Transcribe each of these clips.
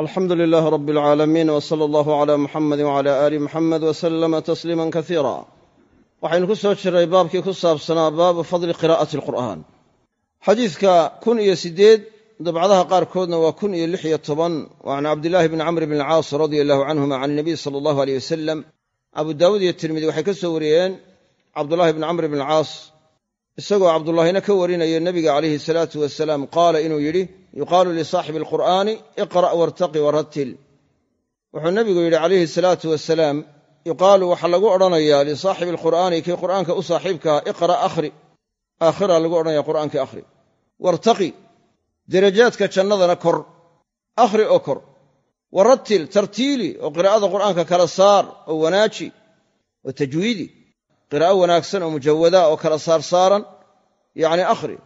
alxamdu lilaahi rabi alcaalamiin w sala allahu cala muxamedi wcala aali muxamed w salama tasliima kasiira waxaynu ku soo jirray baabkii ku saabsanaa baabu fadli qiraa'ati alqur'aan. Xadiidka kun iyo siddeed dabcadaha qaarkoodna waa kun iyo lix iyo toban wa can cabdillaahi bni camr bn alcaas radia allahu canhuma can inabiy sala allahu aleyh wasalam abu daawuud iyo tirmidi waxay ka soo wariyeen cabdullaahi bni camr bn alcaas isagoo cabdullaahina ka warinaya nebiga calayhi salaatu wasalaam qaala inuu yidhi yuqaalu lisaaxibi alqur'aani iqra' wartaqi warattil wuxuu nebigu yidhi calayhi salaatu wasalaam yuqaalu waxaa lagu odhanayaa lisaaxibi alqur'aani kii qur'aanka u saaxiibkaa iqra' akhri aakhiraa lagu odhanaya qur'aankii akhri. Wartaqi derajaadka jannadana kor akhri oo kor. Warattil tartiili oo qiraa'ada qur'aanka kala saar oo wanaaji oo tajwiidi qiraa'o wanaagsan oo mujawada oo kala saarsaaran yacni akhri.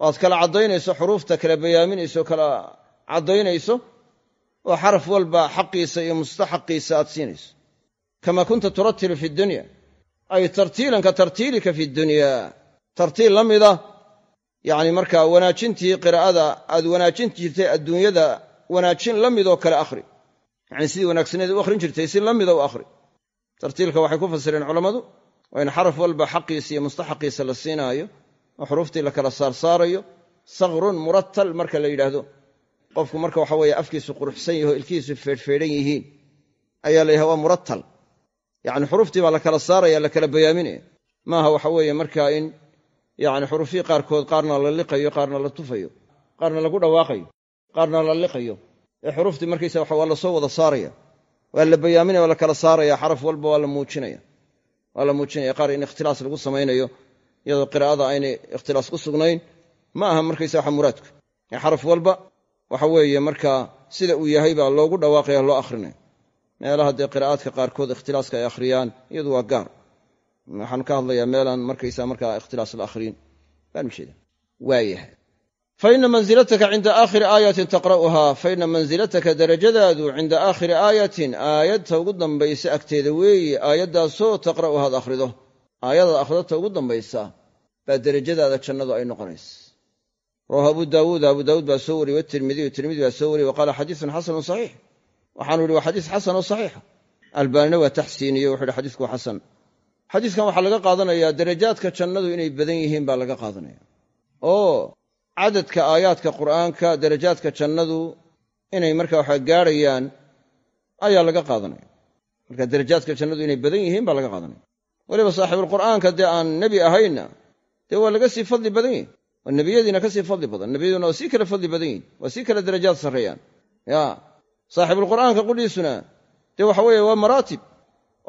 Waad kala caddaynayso xuruufta kala bayaaminayso kala caddaynayso oo xaraf walba xaqiisa iyo mustaxaqiisa aad siinayso. Kama kunta turatilu fi dunya ay tartiilan ka tartiilika fi dunya. Tartiil la mida yacni markaa wanaajintii qiraa'ada aad wanaajin jirtay adduunyada wanaajin la midoo kale akhri. Yacni sidii wanaagsaneed u akhrin jirtay si la mida u akhri. Tartiilka waxay ku fasireen culammadu waa in xaraf walba xaqiisa iyo mustaxaqiisa la siinaayo oo xuruuftii la kala saarsaarayo sakrun murattal marka la yidhaahdo. Qofku marka waxa weeye afkiisu quruxsan yaho ilkihiisu feedhfeedhan yihiin ayaa la yidhahda waa murattal yacni xuruuftii baa la kala saaraya la kala bayaaminaya. Maaha waxa weeye markaa in yacni xuruufihii qaarkood qaarna la liqayo qaarna la tufayo qaarna lagu dhawaaqayo qaarna la liqayo. Ee xuruuftii markaysa waa la wada saaraya. Waa la bayaaminaya waa la kala saaraya xaraf walba waa la muujinaya waa la muujinaya qaar in ikhtilaas lagu samaynayo iyadoo qiraa'ada aynay ikhtilaas ku sugnayn ma aha markaysa waxa muraadku. Xaraf walba waxa weeye markaa sida uu yahay baa loogu dhawaaqaya loo akhrinaya meelaha dee qiraa'aadka qaarkood ikhtilaaska ay akhriyaan iyadu waa gaar. Waxaan ka hadlayaa meelaan markaysa markaa ikhtilaas la akhriyin. Baan ujeeda waayahay fa ina manzilataka cinda aakhiri aayatin taqra'uhaa fa ina manzilataka darajadaadu cinda aakhiri aayatin aayadta ugu dambaysa agteeda weeye aayaddaasoo taqra'uha ad akhrido aayadaad akhdata ugu dambaysa baa derajadaada jannadu ay noqonaysa rawahu abu daawuud abu daawuud baa soo wariyey watirmidiyu tirmidi baa soo wariyey wa qaala xadiisun xasanun saxiix waxaanu ihi waa xadiis xasan oo saxiixa albaanina waa taxsiiniye wuxu ihi xadiisku waa xasan xadiiskan waxaa laga qaadanayaa derajaadka jannadu inay badan yihiin baa laga qaadanaya cadadka aayaadka qur'aanka derajaadka jannadu inay marka waxa gaadhayaan ayaa laga qaadanaya. Marka derajaadka jannadu inay badan yihiin baa laga qaadanaya. Weliba saaxiibulqur'aanka dee aan nebi ahaynna dee waa laga sii fadli badan yihiin waa nebiyadiina ka sii fadli badan nebiyaduna waa sii kala fadli badan yihiin waa sii kala derajaad sarreeyaan. Ya saaxibulqur'aanka qudhiisuna dee waxa weeye waa maraatib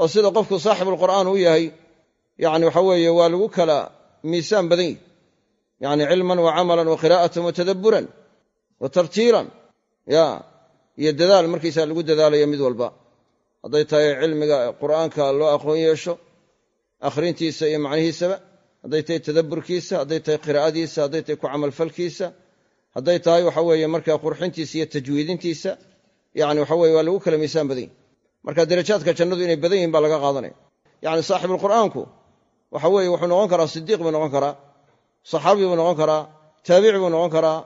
oo sida qofku saaxibulqur'aan u yahay yacni waxa weeye waa lagu kala miisaan badan yihi yacni cilman wa camalan wa qiraa'atan wa tadabburan wa tartiilan ya iyo dadaal markaysaa lagu dadaalayo mid walba hadday tahay cilmiga qur'aanka loo aqoon yeesho akhrintiisa iyo macnihiisaba hadday tahay tadabburkiisa hadday tahay qiraa'adiisa hadday tahay ku camalfalkiisa hadday tahay waxa weeye markaa qurxintiisa iyo tajwiidintiisa yani waxa weye waa lagu kala miisaan badan yihi marka derajaadka jannadu inay badan yihiin baa laga qaadanaya yacni saaxibulqur'aanku saxaabi buu noqon karaa taabici buu noqon karaa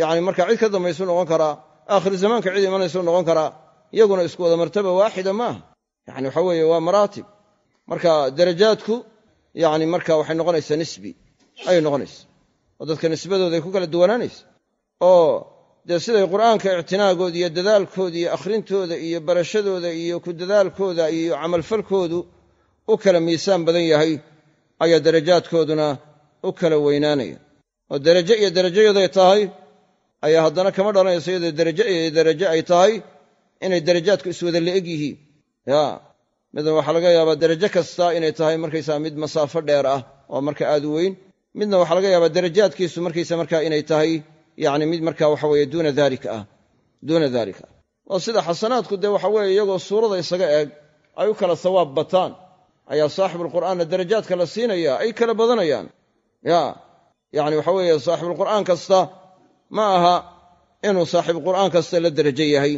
yani marka cid ka dambaysuu noqon karaa aakhir zamaanka cid imanaysuu noqon karaa iyaguna isku wada martaba waaxida maaha. Yani waxa weeye waa maraatib. Marka derajaadku yani marka waxay noqonaysaa nisbi. Ayay noqonaysa. Oo dadka nisbadooda ku kala duwanaanaysa. Oo dee siday qur'aanka ictinaagooda iyo dadaalkooda iyo akhrintooda iyo barashadooda iyo ku dadaalkooda iyo camalfalkoodu u kala miisaan badan yahay ayaa derajaadkooduna u kala weynaanaya. oo derajo iyo derajayaday tahay ayaa haddana kama dhalanayso iyadoo derajo iyo derajo ay tahay inay derajaadku iswada la'eg yihiin. Ya midna waxaa laga yaabaa derajo kasta inay tahay markaysaa mid masaafo dheer ah oo marka aad u weyn. Midna waxaa laga yaabaa derajaadkiisu markaysa markaa inay tahay yacni mid marka waxa weeye duuna daalika ah duuna daalika. Oo sida xasanaadku dee waxa weeye iyagoo suurada isaga eeg ay u kala sawaab bataan. Ayaa saaxibulqur'aanna derajaadka la siinaya ay kala badanayaan ya yacni waxa weeye saaxibulqur'aan kasta ma aha inuu saaxiibulqur'aan kasta la derajo yahay.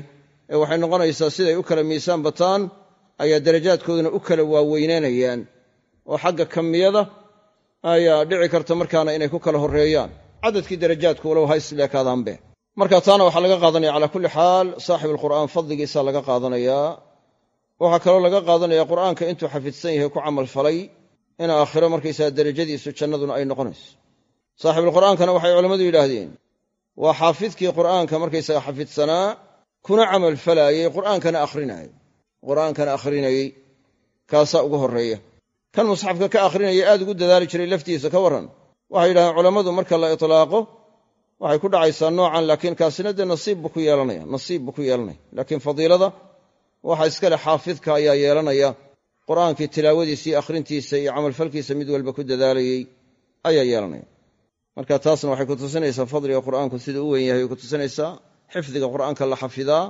Ee waxay noqonaysaa siday u kala miisaan bataan ayaa derajaadkooduna u kala waaweynaanayaan oo xagga kamiyada ayaa dhici karta markaana inay ku kala horreeyaan. Cadadkii darajaadku walow ha isleekaadaanbe marka taana waxaa laga qaadanaya calaa kulli xaal saaxib alqur'aan fadligiisa laga qaadanayaa. Waxaa kaloo laga qaadanaya qur'aanka intuu xafidsan yahay ku camal falay in aakhiro markaysaga derajadiisu jannaduna ay noqonayso. Saaxibulqur'aankana waxay culammadu yidhaahdeen waa xaafidkii qur'aanka markaysaga xafidsanaa kuna camal falaayey qur'aankana akhrinayay. Qur'aankana akhrinayey kaasaa ugu horreeya. Kan musxafka ka akhrinaya aad ugu dadaali jiray laftiisa ka warran. Waxay yidhahdeen culammadu marka la itlaaqo waxay ku dhacaysaa noocan laakiin kaasina dee nasiib buu ku yeelanaya nasiib buu ku yeelanaya. Laakiin fadiilada waxa iskale xaafidka ayaa yeelanaya qur'aankii tilaawadiisa iyo akhrintiisa iyo camalfalkiisa mid walba ku dadaalayey ayaa yeelanaya. Marka taasna waxay ku tusinaysaa fadliga qur'aanku siduu u weyn yahay way ku tusinaysaa xifdiga qur'aanka la xafidaa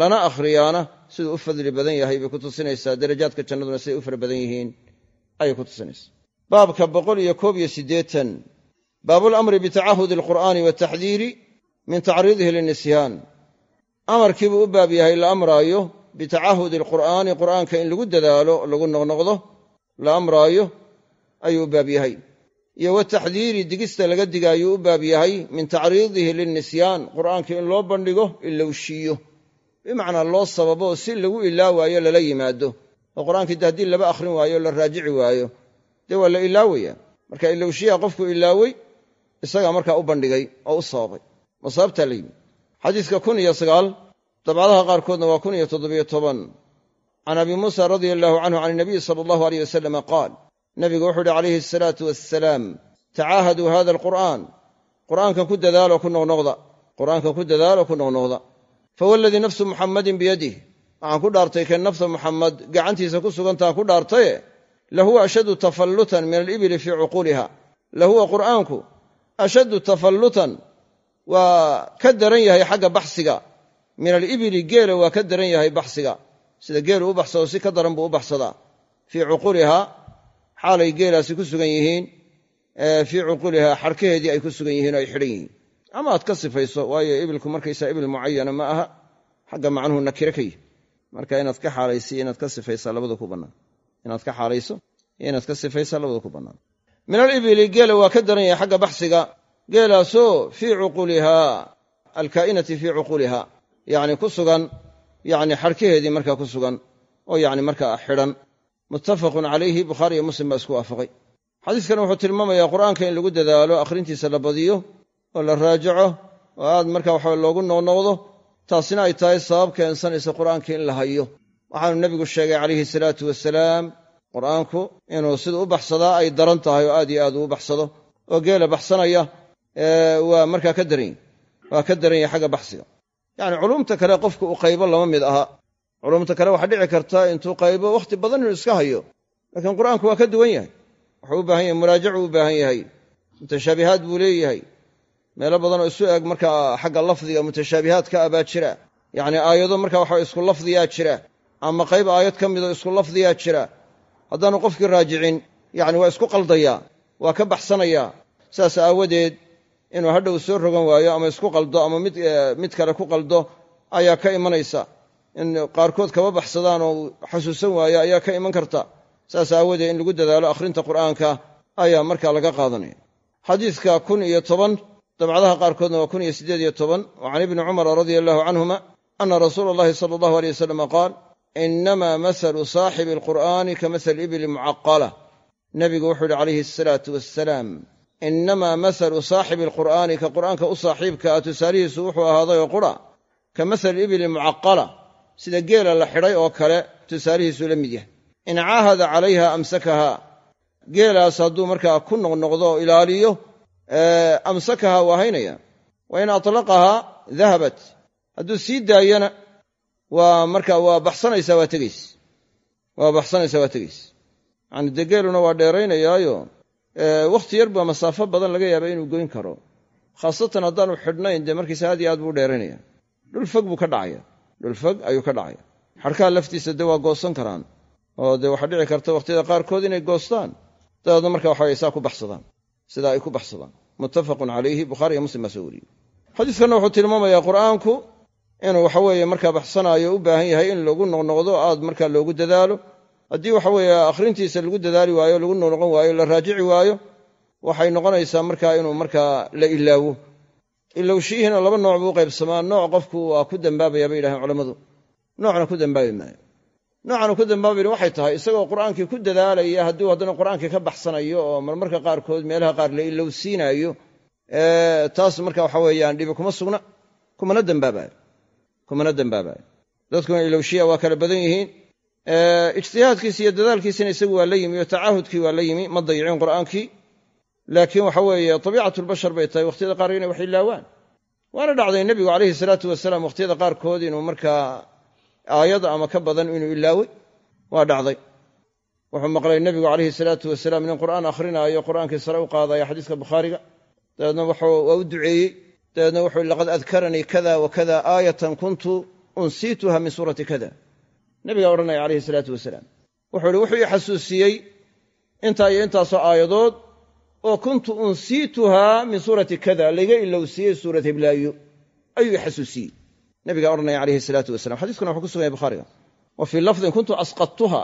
lana akhriyaana siduu u fadli badan yahay bay ku tusinaysaa darajaadka jannaduna siday u fara badan yihiin ayay ku tusinaysaa. Baabka boqol iyo koob iyo siddeetan baabulamri bitacahudi alqur'aani wataxdiiri min tacriidihi linnisyaan. Amarkiibuu u baab yahay la amraayo bitacahudi alqur'aani qur'aanka in lagu dadaalo lagu noqnoqdo la amraayo ayuu u baab yahay. Iyo wataxdiiri digista laga digaayuu u baab yahay min tacriidihi lilnisyaan qur'aanka in loo bandhigo ilowshiiyo bimacnaa loo sababo si lagu ilaawaayo lala yimaado. Oo qur'aankii de haddii laba akhrin waayo la raajici waayo. Dee waa la ilaawaya. Marka ilowshiyaha qofku ilaawey isagaa markaa u bandhigay oo u sababay. Oo sababtaa la yimi xadiiska kun iyo sagaal dabcadaha qaarkoodna waa kun iyo toddobiyo toban. Can abi muusa radia allahu canhu can inabiyi sala allahu aleyh wasalama qaal nabigu wuxuu uhi calayhi asalaatu wassalaam tacaahaduu hada alqur'aan. Qur'aankan ku dadaalo ku noqnoqda qur'aankan ku dadaalo ku noqnoqda. Fawaladii nafsu muxammadin biyadih waxaan ku dhaartay keen nafta muxamed gacantiisa ku sugantaha ku dhaartaye? Lahuwa ashaddu tafallutan min alibili fii cuquuliha lahuwa qur'aanku ashaddu tafallutan. Waa ka daran yahay xagga baxsiga min alibili geela waa ka daran yahay baxsiga. Sida geelu u baxsado si ka daran buu u baxsadaa. Fii cuquuliha xaalay geelaasi ku sugan yihiin fii cuquuliha xarkaheedii ay ku sugan yihiin oo ay xidhan yihiin. Ama aad ka sifayso waayo ibilku markaysaa ibil mucayana ma aha xagga macnuhu nakire ka yihi marka inaad ka xaalaysiyo inaad ka sifaysaa labada ku bannaan inaad ka xaalayso iyo inaad ka sifaysaa labada ku bannaan min alibili geela waa ka daran yahay xagga baxsiga. Geelaasoo fii cuquuliha alkaa'inati fii cuquuliha yacni ku sugan yacni xarkaheedii markaa ku sugan oo yacni markaa xidhan. Muttafaqun calayhi bukhaari iyo muslim baa isku waafaqay. Xadiiskan wuxuu tilmaamayaa qur'aanka in lagu dadaalo akhrintiisa la badiyo oo la raajaco oo aad marka waxa loogu noqnoqdo taasina ay tahay sabab keensanaysa qur'aanka in la hayo. Waxaanu nebigu sheegay calayhi salaatu wasalaam qur'aanku inuu sida u baxsadaa ay daran tahay oo aad iyo aad uu baxsado oo geela baxsanaya waa markaa ka daran waa ka daran yahay xagga baxsiga yacni culumta kale qofku u qaybo lama mid aha. Culumta kale waxaa dhici karta intuu qaybo wakhti badan inuu iska hayo. Laakiin qur'aanku waa ka duwan yahay. Wuxuu u baahan yahay muraajacu u baahan yahay mutashaabihaad buu leeyahay. Meelo badanoo isu eg markaa xagga lafdiga mutashaabihaadka ah baa jira. Yacni aayado marka waxa isku lafdiyaa jira. Ama qayb aayad ka midoo isku lafdiyaa jira. Haddaanu qofkii raajicin yacni waa isku qaldayaa waa ka baxsanayaa saas aawadeed inuu hadhow soo rogan waayo ama isku qaldo ama mid mid kale ku qaldo ayaa ka imanaysa. In qaarkood kaba baxsadaan oo xasuusan waayo ayaa ka iman karta. Saas aawadeed in lagu dadaalo akhrinta qur'aanka ayaa markaa laga qaadanaya. Xadiidka kun iyo toban dabcadaha qaarkoodna waa kun iyo siddeed iyo toban wa can ibni cumara radia allahu canhuma ana rasuula allahi sala allahu aleyh wasalam qaal inamaa mahalu saaxibi alqur'aani ka mahali ibli mucaqala nebigu wuxuu yihi calayhi asalaatu wassalaam inamaa mahalu saaxibi alqur'aani ka qur'aanka u saaxiibka ah tusaalihiisu wuxuu ahaaday oo qura ka mahali ibli mucaqala sida geela la xidhay oo kale tusaalihiisuu la mid yahay in caahada calayha amsakaha geelaas hadduu markaa ku noqnoqdo oo ilaaliyo amsakaha waa haynaya wa in atlaqahaa dahabat hadduu sii daayana waa marka waa baxsanaysaa waa tegays waa baxsanaysaa waa tegays yacani dee geeluna waa dheeraynayaayo wakhti yar baa masaafo badan laga yaaba inuu goyn karo. Khaasatan haddaanu xidhnayn dee markiisa aad iyo aad buu dheeraynaya dhul fog buu ka dhacaya. Dhul fog ayuu ka dhacaya. Xadhkaha laftiisa dee waa goosan karaan. Oo dee waxaa dhici karta wakhtiyada qaarkood inay goostaan. Dabeedna marka waxaway saa ku baxsadaan. Sidaa ay ku baxsadaan. Muttafaqun calayhi bukhaari iyo muslim baa soo wariyey. Xadiiskanna wuxuu tilmaamayaa qur'aanku inuu waxaweeye markaa baxsanaayo u baahan yahay in lagu noqnoqdo aad markaa loogu dadaalo haddii waxaweeye akhrintiisa lagu dadaali waayo lagu noqnoqon waayo la raajici waayo waxay noqonaysaa markaa inuu markaa la ilaawo. Ilowshiyihiina laba nooc buu u qaybsamaa nooc qofku waa ku dembaabayaa bay yidhahdeen culammadu noocna ku dembaabi maayo. Noocaanu ku dembaabayn waxay tahay isagoo qur'aankii ku dadaalaya hadduu haddana qur'aankii ka baxsanayo oo marmarka qaarkood meelaha qaar la ilowsiinaayo taas marka waxa weeyaan dhibi kuma sugna kumana dembaabayo kumana dembaabayo dadkuna ilowshiya waa kala badan yihiin ijtihaadkiisi iyo dadaalkiisina isagu waa la yimi oo tacaahudkii waa la yimi ma dayicin qur'aankii. Laakiin waxa weeye tabiicatulbashar bay tahay wakhtiyada qaar inay wax ilaawaan waana dhacday nebigu calayhi salaatu wasalaam wakhtiyada qaarkood inuu markaa aayad ama ka badan inuu ilaaway. Waa dhacday. Wuxuu maqlay nebigu calayhi salaatu wasalaam nin qur'aan akhrinaayo qur'aankii sare u qaadaya xadiiska bukhaariga dabeedna waa u duceeyey. Dabeedna wuxuu laqad adkaranii kada wa kada aayatan kuntu unsiituha min suurati kada nebigaa odhanaya calayhi salaatu wasalaam. Wuxuu ihi wuxuu ii xasuusiyey intaa iyo intaasoo aayadood oo kuntu unsiituhaa min suurati kada layga ilowsiiyey suurat hiblaayo ayuu i xasuusiyey. Nabigaa odhanaya calayhi salaatu wasalam xadiiskuna wuxuu ku sugan yahy bukhariga wa fii lafdin kuntu asqadtuha.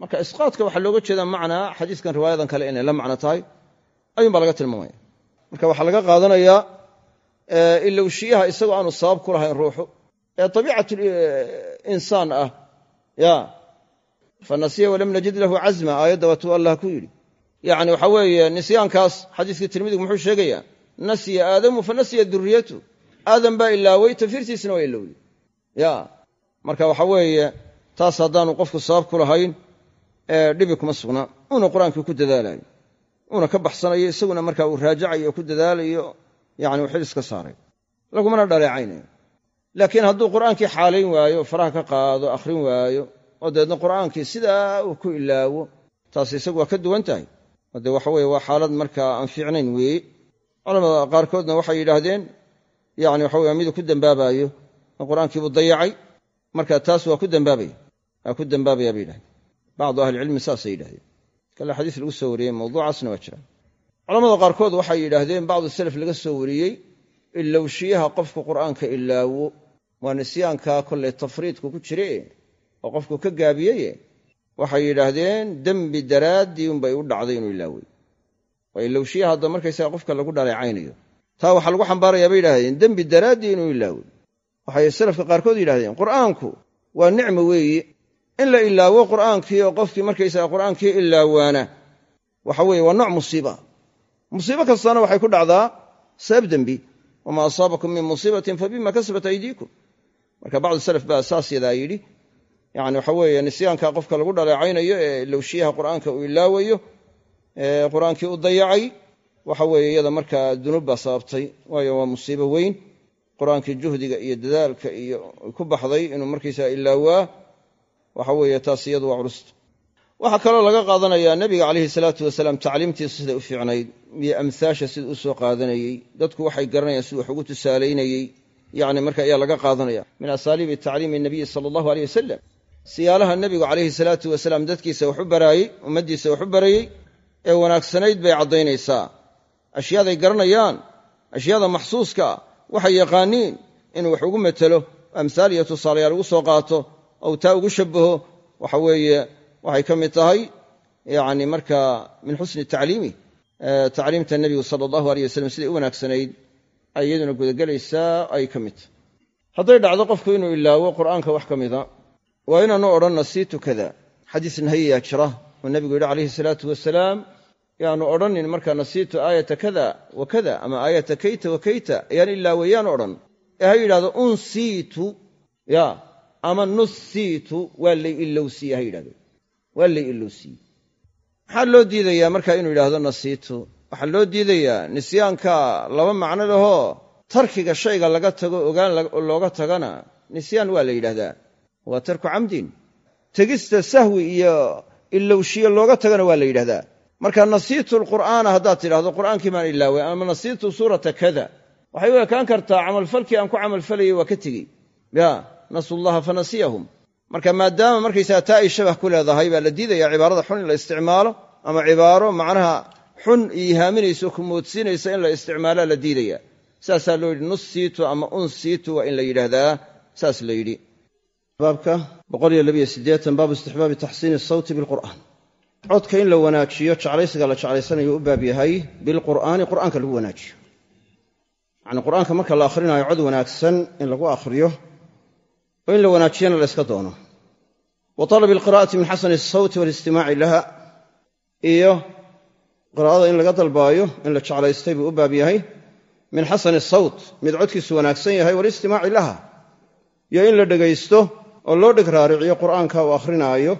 Marka isqaadka waxaa looga jeedaa macnaa xadiiskan riwaayadan kale inay la macno tahay. Ayuun baa laga tilmaamaya. Marka waxaa laga qaadanayaa ilowshiyaha isagoo aanu sabab ku lahayn ruuxu. Ee abiicat insaan ah ya. Fanasiya walam najid lahu cazma aayadda waatuu allah ku yidhi. Yacni waxa weeye nisyaankaas xadiiskii tirmidigu muxuu sheegayaa nasiya aadamu fa nasiya duriyatu aadam baa ilaawey tafirtiisna waa ilowday ya. Marka waxa weeye taas haddaanu qofku sabab ku lahayn dhibi kuma sugnaa uuna qur'aankii ku dadaalayo uuna ka baxsanayo isaguna marka uu raajacayo ku dadaalayo yani uu xil iska saaray. Lagumana dhaleecaynayo laakiin hadduu qur'aankii xaalayn waayo faraha ka qaado akhrin waayo oo dabeedna qur'aankii sidaa uu ku ilaawo taas isagu waa ka duwan tahay. Oo waxa weye waa xaalad markaa aan fiicnayn weeye. Culamada qaarkoodna waxay yidhaahdeen yani waxa weye miduu ku dembaabayo oo qur'aankiibuu dayacay marka taas waa ku dembaabaya waa ku dembaabaya bay yidhahdeen bacdu ahlicilmi saasay yidhahdeen kale xadiis lagu soo wariyey mawduucaasna waa jiraan. Culamada qaarkood waxay yidhaahdeen bacdu salaf laga soo wariyey ilowshiyaha qofku qur'aanka ilaawo waa nisyaankaa kollay tafriidku ku jire oo qofku ka gaabiyeye waxay yidhaahdeen dembi daraaddii unbay u dhacday inuu ilaawey waa ilowshiyaha hadda markaysaga qofka lagu dhaleecaynayo. Taa waxaa lagu xambaarayaa bay yidhahdeen dembi daraaddii inuu ilaawey waxay salafka qaarkood yidhahdeen qur'aanku waa nicmo weeye in la ilaawo qur'aankii oo qofkii markaysaga qur'aankii ilaawaana waxa weeye waa nooc musiiba. Musiibo kastana waxay ku dhacdaa sabab dembi. Wamaa asaabakum min musiibatin fabima kasabat aydiikum marka bacdu salaf baa saas yadaa yidhi yani waxa weeye nisyaanka qofka lagu dhaleecaynayo ee lowshiyaha qur'aanka uu ilaawayo ee qur'aankii u dayacay waxa weeye iyada markaa dunuub baa sababtay. Waayo waa musiibo weyn. Qur'aankii juhdiga iyo dadaalka iyo ku baxday inuu markaysaa ilaawaa waxa weeye taas iyadu waa culusta waxaa kaloo laga qaadanayaa nebiga calayhi salaatu wasalaam tacliimtiisa siday u fiicnayd iyo amhaasha sida u soo qaadanayey. Dadku waxay garanayaan siduu wax ugu tusaalaynayey yani marka ayaa laga qaadanaya. Min asaaliibi tacliimi nabiyi sala allahu aleyh wasalam siyaalaha nebigu calayhi salaatu wasalaam dadkiisa waxu baraayey ummaddiisa waxu barayey ee wanaagsanayd bay caddaynaysaa. Ashyaaday garanayaan ashyaada maxsuuska waxay yaqaaniin inuu wax ugu metelo amhaal iyo tusaalayaal ugu soo qaato ou taa ugu shabaho waxa weeye waxay ka mid tahay yani marka min xusni tacliimi tacliimta nebigu sala allahu aleyh wasalam siday u wanaagsanayd ay iyaduna gudagelaysaa ay ka mid. Hadday dhacdo qofku inuu ilaawo qur'aanka wax ka mida waa inaanu odhan nasiitu kada xadiis nahayiyaa jira oo nebigu yidhi calayhi salaatu wasalaam yaanu odhanin marka nasiitu aayata kada wa kada ama aayata kayta wa kayta ayaan ilaawayaanu odhan. Ee ha yidhahdo unsiitu ya ama nusiitu waa lay ilowsiiye ha yidhahdo waa lay ilowsiiye maxaa loo diidayaa marka inuu yidhaahdo nasiitu waxaa loo diidayaa nisyaanka laba macno lahoo tarkiga shayga laga tago ogaan looga tagana nisyaan waa la yidhahdaa waa tarku camdin tegista sahwi iyo ilowshiye looga tagana waa la yidhahdaa marka nasiitu alqur'aana haddaad tidhahdo qur'aankii baan ilaaway ama nasiitu suurata kada. Waxay u ekaan kartaa camalfalkii aan ku camalfalayay waa ka tegey ya nasu llaha fanasiyahum marka maadaama markaysaga taa ay shabah ku leedahay baa la diidaya cibaarada xun in la isticmaalo ama cibaaro macnaha xun iihaaminayso ku moodsiinaysa in la isticmaalaa la diidaya. Saasaa loo yidhi nussiitu ama unsiitu waa in la yidhaahdaa. Saas la yidhi. Baabka baabu istixbaabi taxsiini sawti bilqur'aan. Codka in la wanaajiyo jeclaysiga la jeclaysanayo u baab yahay bilqur'aani qur'aanka lagu wanaajiyo. Yacni qur'aanka marka la akhrinayo cod wanaagsan in lagu akhriyo oo in la wanaajiyana la doono. Wa talabi alqira'ati min xasani asawti waalistimaaci laha iyo qiraa'ada in laga dalbaayo in la jeclaystay buu u baab yahay. Min xasani sawt mid codkiisu wanaagsan yahay walistimaaci laha. Iyo in la dhegaysto oo loo dheg raariciyo qur'aanka uu akhrinaayo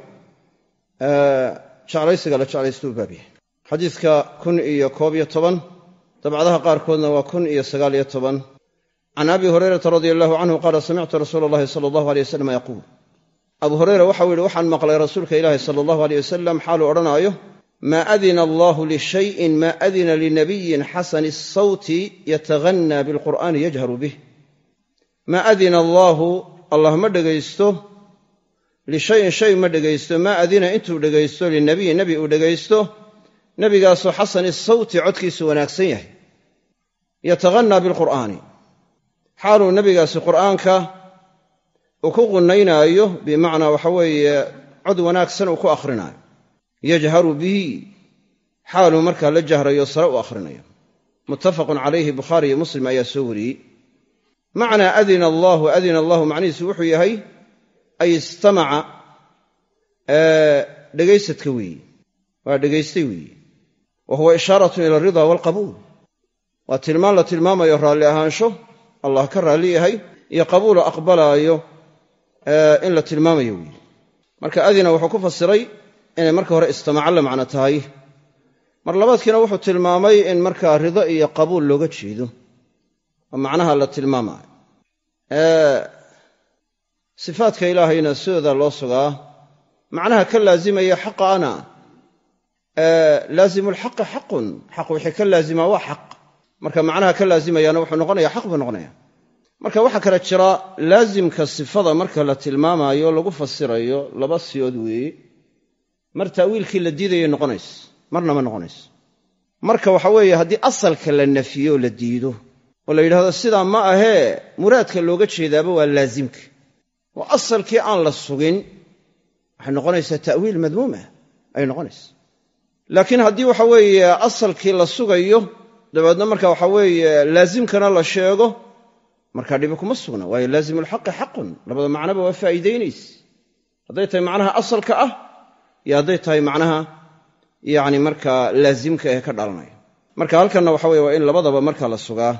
jeclaysiga la jeclaysto u baab xadiidka kun iyo koob iyo toban dabcadaha qaarkoodna waa kun iyo sagaal iyo toban. Can abi hurayrata radia allahu canhu qaala samictu rasuula allahi sala allahu aleyh wasalam yaquul. Abu hureyra waxau yidhi waxaan maqlay rasuulka ilaahi sala allahu aleyh wasalam xaaluu odhanaayo maa adina allahu lishayin maa adina linabiyin xasani asawti yataghannaa bilqur'aani yajharu bih maa adina allaahu allah ma dhegaysto lishayin shay ma dhegaysto maa adina intuu dhegaysto linabiyin nebi uu dhegaysto nebigaasoo xasani sawti codkiisu wanaagsan yahay yataghannaa bilqur'aani xaaluu nebigaasi qur'aanka uu ku qunaynaayo bimacnaa waxa weeye cod wanaagsan uu ku akhrinaayo yajharu bihi xaaluu markaa la jahrayo sare u akhrinayo. Muttafaqun calayhi bukhaari iyo muslim ayaa soo wariyey. Macnaa adina allaahu adina allahu macnihiisu wuxuu yahay ay istamaca dhegaysadka weeye waa dhegaystay weeye wa huwa ishaaratun ila alrida waalqabuul waa tilmaan la tilmaamayo raalli ahaansho allah ka raalli yahay iyo qabuulo aqbalaayo in la tilmaamayo weeye marka adina wuxuu ku fasiray inay marka hore istamaca la macno tahay. Mar labaadkiina wuxuu tilmaamay in markaa rido iyo qabuul looga jeedo. Oo macnaha la tilmaamaayo. Sifaadka ilaahayna sidooda loo sugaa. Macnaha ka laazimaya xaqa ana. Laazimu lxaqi xaqun. Xaq wixii ka laazimaa waa xaq. Marka macnaha ka laazimayaana wuxuu noqonaya xaq buu noqonaya. Marka waxaa kale jira laazimka sifada marka la tilmaamaayo lagu fasirayo laba siyood weeye mar taawiilkii la diidayay noqonayso marna ma noqonayso marka waxa weeye haddii asalka la nafiyo la diido oo la yidhahdo sidaa ma ahee muraadka looga jeedaaba waa laazimka. Oo asalkii aan la sugin. Waxay noqonaysaa ta'wiil madmuum ah ayay noqonaysa laakiin haddii waxa weeye asalkii la sugayo dabeedna marka waxa weeye laazimkana la sheego markaa dhibi kuma sugna. Waayo laazimu lxaqi xaqun labada macnoba waa faa'iidaynayse hadday tahay macnaha asalka ah iyo hadday tahay macnaha yacni markaa laazimka ee ka dhalanaya. Marka halkanna waxa weye waa in labadaba marka la sugaa.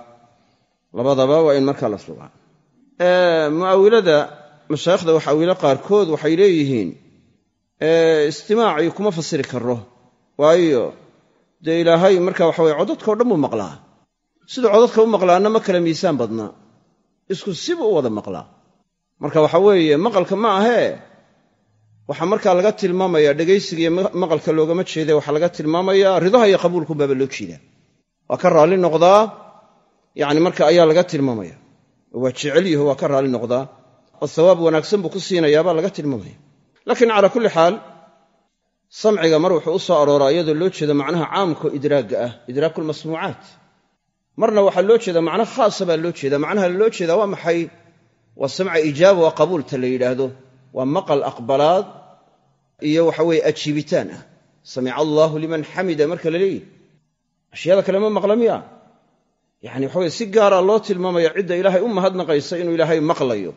Labadaba waa in markaa la sugaa. Mu'awilada mashaayikhda waxaawilo qaarkood waxay leeyihiin istimaacii kuma fasiri karo waayo dee ilaahay marka waxa weye codadkao dhan buu maqlaa. Siduu codadka u maqlaana ma kala miisaan badnaa. Isku sibuu u wada maqlaa. Marka waxa weeye maqalka ma ahee waxaa markaa laga tilmaamaya dhegaysiga maqalka loogama jeeda waxaa laga tilmaamaya ridaha iyo qabuulkunbaaba loo jeedaa. Waa ka raalli noqdaa yani marka ayaa laga tilmaamaya waa jecel yaho waa ka raalli noqdaa. Oo sawaab wanaagsan buu ku siinayaabaa laga tilmaamaya laakiin calaa kulli xaal samciga mar wuxuu u arooraa iyadoo loo jeedo macnaha caamkao idraagga ah idraaku lmasmuucaat marna waxaa loo jeedaa macno khaasa baa loo jeeda macnaha loo jeedaa waa maxay? Waa samca ijaaba waa qabuulta la yidhaahdo waa maqal aqbalaad iyo waxa weeye ajiibitaan ah. Samica allaahu liman xamida marka la leeyihi ashyaada kale ma maqla miya? Yani waxa weye si gaara loo tilmaamaya cidda ilaahay u mahadnaqaysa inuu ilaahay maqlayo.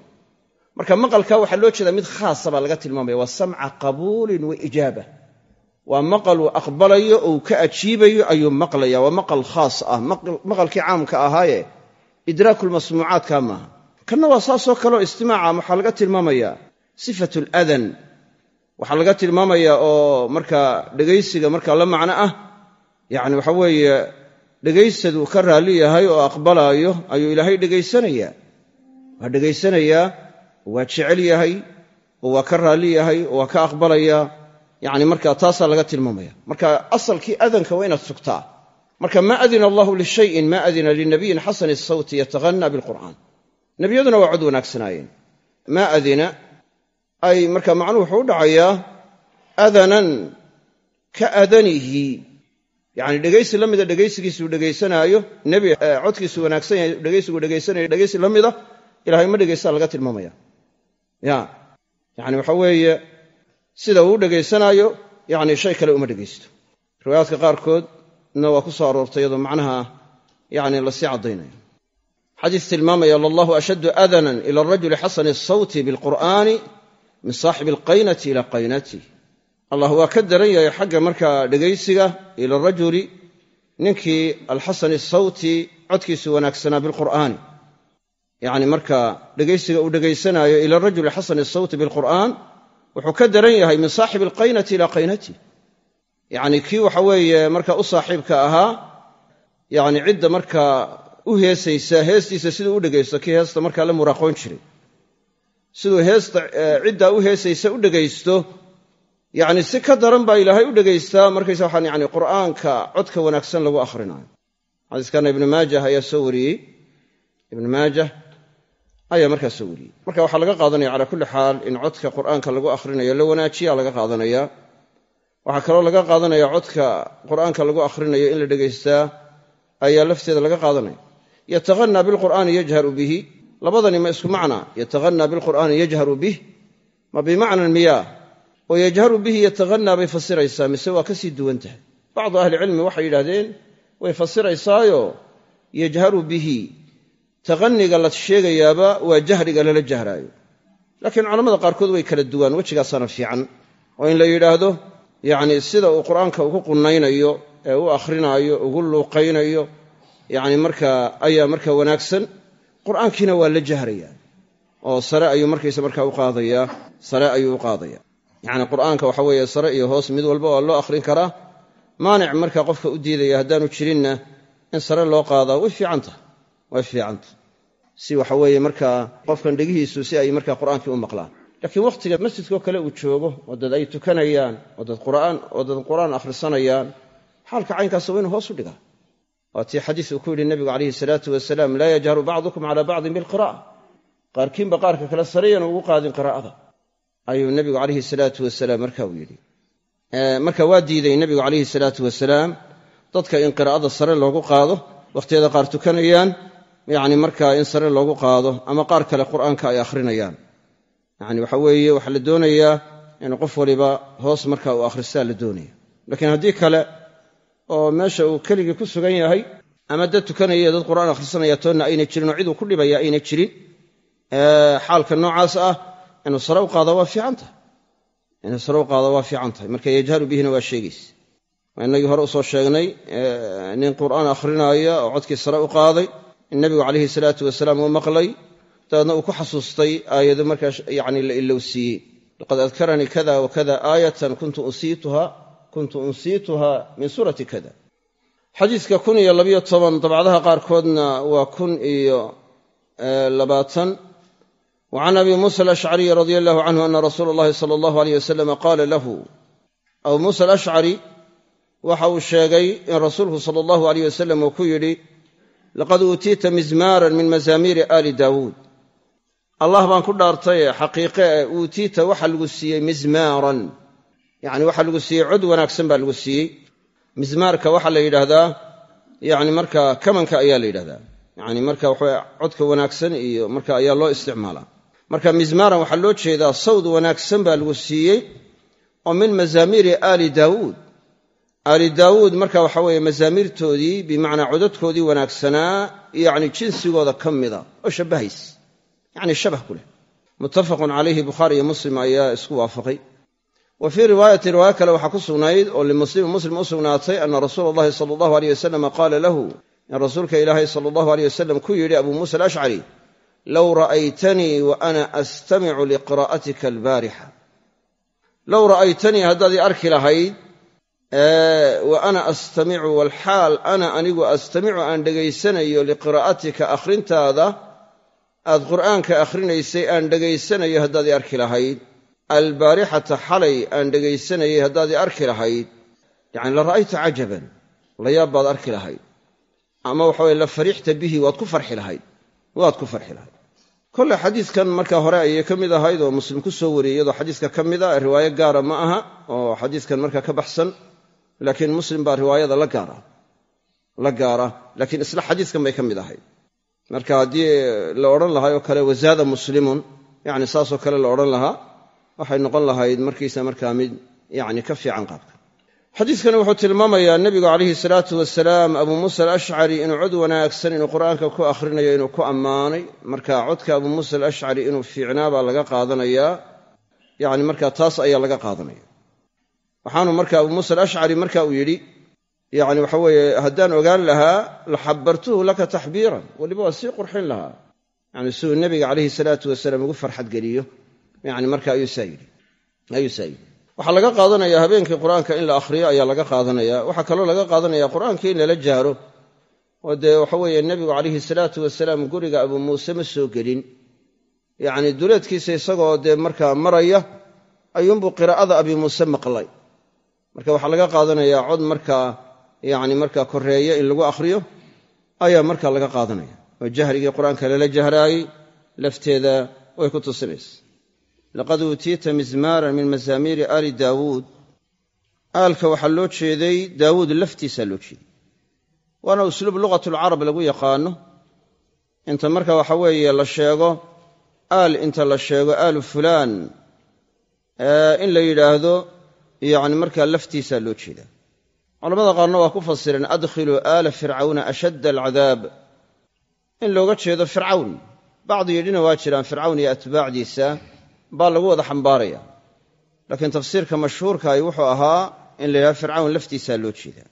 Marka maqalka waxaa loo jeedaa mid khaasa baa laga tilmaamaya waa samca qabuulin wa ijaaba. Waa maqal uu aqbalayo ou ka ajiibayo ayuu maqlaya waa maqal khaas ah. Maqalkii caamka ahaaye idraakulmasmuucaadka maaha. Kanna waa saasoo kaleo istimaaca waxaa laga tilmaamaya sifat ladan waxaa laga tilmaamaya oo markaa dhegaysiga markaa la macno ah yacni waxa weeye dhegaysaduu ka raalli yahay oo aqbalaayo ayuu ilaahay dhegaysanayaa. Waa dhegaysanayaa waa jecel yahay oo waa ka raalli yahay oo waa ka aqbalaya yani marka taasaa laga tilmaamaya. Marka asalkii adanka waa inaad sugtaa. Marka ma adina allahu lishayin ma adina linabiyin xasani sawti yatahanna bilqur'aan. Nebiyaduna waa cod wanaagsanaayeen. Maa adina ay marka macnuhu wuxuu u dhacayaa adanan ka adanihi yani dhegaysi la mida dhegaysigiisuu dhegaysanaayo nebi codkiisu wanaagsan yahay dhegaysigu dhegaysanayo dhegaysi la mida ilahay ma dhegaysaa laga tilmaamaya. Ya yani waxa weeye sida uu u dhegaysanaayo yani shay kale uma dhegaysto. Riwaayaadka qaarkoodna waa ku soo aroortay iyadoo macnaha yani la sii caddaynayo. Xadiis tilmaamaya lallahu ashaddu adanan ila arajuli min saaxibi alqaynati ila qaynati. Allah waa ka daran yahay xagga markaa dhegaysiga ila arajuli ninkii alxasani sawti codkiisu wanaagsanaa bilqur'aani yacni markaa dhegaysiga uu dhegaysanaayo ila rajuli xasani sawti bilqur'aan wuxuu ka daran yahay min saaxibi alqaynati ila qaynati. Yacni kii waxa weeye markaa u saaxiibka ahaa yacni cidda markaa u heesaysa heestiisa siduu u dhegaysto kii heesta markaa la muraaqoon jiray siduu heesta ciddaa u heesaysa u dhegaysto yacni si ka daran baa ilaahay u dhegaystaa markaysa waxaan yani qur'aanka codka wanaagsan lagu akhrinayo. Xadiiskana ibnu maajah ayaa soo wariyey. Ibnu maajah ayaa markaa soo wariyey. Marka waxaa laga qaadanaya calaa kulli xaal in codka qur'aanka lagu akhrinayo la wanaajiya laga qaadanaya. Waxaa kaloo laga qaadanaya codka qur'aanka lagu akhrinayo in la dhegaystaa ayaa lafteeda laga qaadanaya. Yatahanaa bilqur'aani yajharu bihi labadani ma isku macnaa yatahanaa bilqur'aani yajharu bih. Ma bimacnan miyaa? Oo yajharu bihi yatahanaa bay fasiraysaa mise waa ka sii duwan tahay? Bacdu ahlicilmi waxay yidhahdeen way fasiraysaayo yajharu bihi. Taqaniga la sheegayaaba waa jahriga lala jahraayo. Laakiin culamada qaarkood way kala duwaan wejigaasaana fiican. Oo in la yidhaahdo yacni sida uu qur'aanka ugu qunnaynayo ee u akhrinaayo ugu luuqaynayo yacni markaa ayaa markaa wanaagsan qur'aankiina waa la jahraya oo sare ayuu markaysa markaa u qaadayaa sare ayuu u qaadaya. Yacni qur'aanka waxa weeye sare iyo hoos mid walba waa loo akhrin karaa maanic markaa qofka u diidaya haddaanu jirinna in sare loo qaadaa way fiican tahay way fiicantah si waxa weeye markaa qofkan dhegihiisu si ay markaa qur'aankii u maqlaan. Laakiin wakhtiga masjidkoo kale uu joogo oo dad ay tukanayaan oo dad qur'aan oo dad qur'aan akhrisanayaan xaalka caynkaas waa inu hoos u dhigaa waa tii xadiis uu ku yidhi nebigu calayhi salaatu wasalaam laa yajharu bacdukum calaa bacdin bilqira'a. Qaarkiinba qaarka kale sareyana ugu qaadin qiraa'ada. Ayuu nebigu calayhi salaatu wasalaam marka uu yidhi. Marka waa diiday nebigu calayhi salaatu wasalaam dadka in qiraa'ada sare loogu qaado wakhtiyada qaar tukanayaan yacni markaa in sare loogu qaado ama qaar kale qur'aanka ay akhrinayaan. Yacni waxa weeye waxaa la doonayaa in qof waliba hoos marka uu akhristaa la doonaya. Laakiin haddii kale oo meesha uu keligii ku sugan yahay ama dad tukanaya dad qur'aan akhrisanaya toonna ayna jirin oo cid uu ku dhibaya ayna jirin xaalka noocaas ah inuu sare u qaado waa fiican tahay. Inuu sare u qaado waa fiican tahay. Marka yajharu bihina waa sheegaysa. Waa inagii hore u soo sheegnay nin qur'aan akhrinaya oo codkii sare u qaaday in nebigu calayhi salaatu wasalaam uu maqlay dabeedna uu ku xasuustay aayado markaa yani la ilowsiiyey. Laqad adkaranii kada wa kada aayatan kuntu usiituha kuntu unsiituha min suurati kada. Xadiiska kun iyo labiyo toban dabcadaha qaarkoodna waa kun iyo labaatan. Wa can abi muusa alashcariy radia allahu canhu ana rasuula allahi sala allahu aleyh wasalam qaala lahu abu muusa alashcari waxa uu sheegay in rasuulku sala allahu aleyh wasalam uu ku yidhi laqad uutiita mizmaaran min mazaamiiri aali daawuud allah baan ku dhaartaye xaqiiqe e uutiita waxa lagu siiyey mizmaaran yacni waxaa lagu siiyey cod wanaagsan baa lagu siiyey. Mizmaarka waxaa la yidhaahdaa yacni marka kamanka ayaa la yidhahdaa yacni marka waxa codka wanaagsan iyo marka ayaa loo isticmaalaa. Marka mizmaaran waxaa loo jeedaa sawd wanaagsan baa lagu siiyey oo min mazaamiiri aali daawuud. Aali daawuud marka waxa weeye mazaamiirtoodii bimacnaa codadkoodii wanaagsanaa yacni jinsigooda ka mida oo shabbahaysa yacni shabah ku leh. Muttafaqun calayhi bukhaari iyo muslim ayaa isku waafaqay wa fii riwaayati riwaayo kale waxaa ku sugnayd oo limuslimin muslim u sugnaatay ana rasuula allahi sala allahu aleyh wasalam qaala lahu in rasuulka ilaahay sala allahu aleyh wasalam ku yidhi abuu muusa alashcari low ra'aytanii wa ana astamicu liqiraa'atika albaarixa low ra'aytanii haddaad i arki lahayd wa ana astamicu walxaal ana anigu astamicu aan dhegaysanayo liqiraa'atika akhrintaada aad qur'aanka akhrinaysay aan dhegaysanayo haddaad arki lahayd albaarixata xalay aan dhegaysanayay haddaad arki lahayd yacni la ra'ayta cajaban layaab baad arki lahayd ama waxa weye la farixta bihi waad ku farxi lahayd waad ku farxi lahayd. Kolle xadiidkan marka hore ayay ka mid ahayd oo muslim ku soo wariyey iyadoo xadiiska ka mid a riwaayo gaara ma aha oo xadiiskan marka ka baxsan laakiin muslim baa riwaayada la gaara la gaara laakiin isla xadiiskan bay ka mid ahayd. Marka haddii la odhan lahaa oo kale wazaada muslimun yacni saasoo kale la odhan lahaa waxay noqon lahayd markiisa markaa mid yacni ka fiican qaabka. Xadiidkani wuxuu tilmaamayaa nebigu calayhi salaatu wasalaam abuu muusa alashcari inuu cod wanaagsan inuu qur'aanka ku akhrinayo inuu ku ammaanay. Marka codka abuu muusa alashcari inuu fiicnaa baa laga qaadanayaa. Yacni marka taas ayaa laga qaadanaya. Waxaanu marka abuu muusa alashcari marka uu yidhi yacni waxa weeye haddaan ogaan lahaa la xabbartuhu laka taxbiiran. Weliba waa sii qurxin lahaa. Yani siduu nebiga calayhi salaatu wasalaam ugu farxad geliyo yani marka ayuu saa yidhi waxaa laga qaadanaya habeenkii qur'aanka in la akhriyo ayaa laga qaadanaya. Waxaa kaloo laga qaadanaya qur'aanka in lala jaaro. Oo dee waxa weeye nebigu calayhi salaatu wasalaam guriga abuu muuse ma soo gelin. Yacni duleedkiisa isagoo dee markaa maraya ayuunbuu qiraa'ada abii muuse maqlay. Marka waxaa laga qaadanayaa cod markaa yacni markaa koreeya in lagu akhriyo ayaa markaa laga qaadanaya. Oo jahrigii qur'aanka lala jahraayey lafteeda way ku tusinaysa laqad uutiita mizmaaran min mazaamiiri aali daawuud aalka waxaa loo jeeday daawuud laftiisaa loo jeeday waana usluub lugatulcarab lagu yaqaano inta marka waxa weeye la sheego aal inta la sheego aalu fulaan in la yidhaahdo yacni markaa laftiisaa loo jeedaa culamada qaarna waa ku fasireen adkhiluu aala fircawna ashadda alcadaab in looga jeedo fircawn bacdi yidhina waa jiraan fircawn iyo atbaacdiisa baa lagu wada xambaaraya. Laakiin tafsiirka mashhuurkahi wuxuu ahaa in la yidhahdo fircawn laftiisaa loo jeedaa.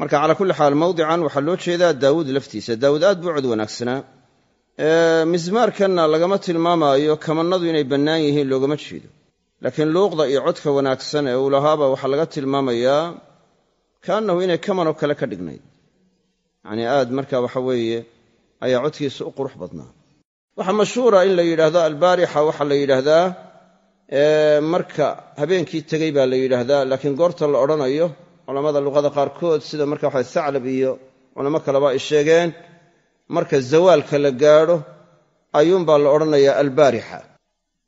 Marka calaa kulli xaal mawdican waxaa loo jeedaa daawuud laftiisa. Daawuud aad buu cod wanaagsanaa. Mismaarkanna lagama tilmaamaayo kamannadu inay bannaan yihiin loogama jeedo. Laakiin luuqda iyo codka wanaagsan ee uu lahaaba waxaa laga tilmaamayaa kaannahu inay kamanoo kale ka dhignayd. Yacnii aad marka waxa weeye ayaa codkiisa u qurux badnaa waxaa mashhuura in la yidhaahdo albaarixa waxaa la yidhaahdaa marka habeenkii tegey baa la yidhaahdaa laakiin goorta la odhanayo culammada luqada qaarkood sida marka waxa thaclab iyo culamo kaleba ay sheegeen marka zawaalka la gaadho ayuunbaa la odhanayaa albaarixa.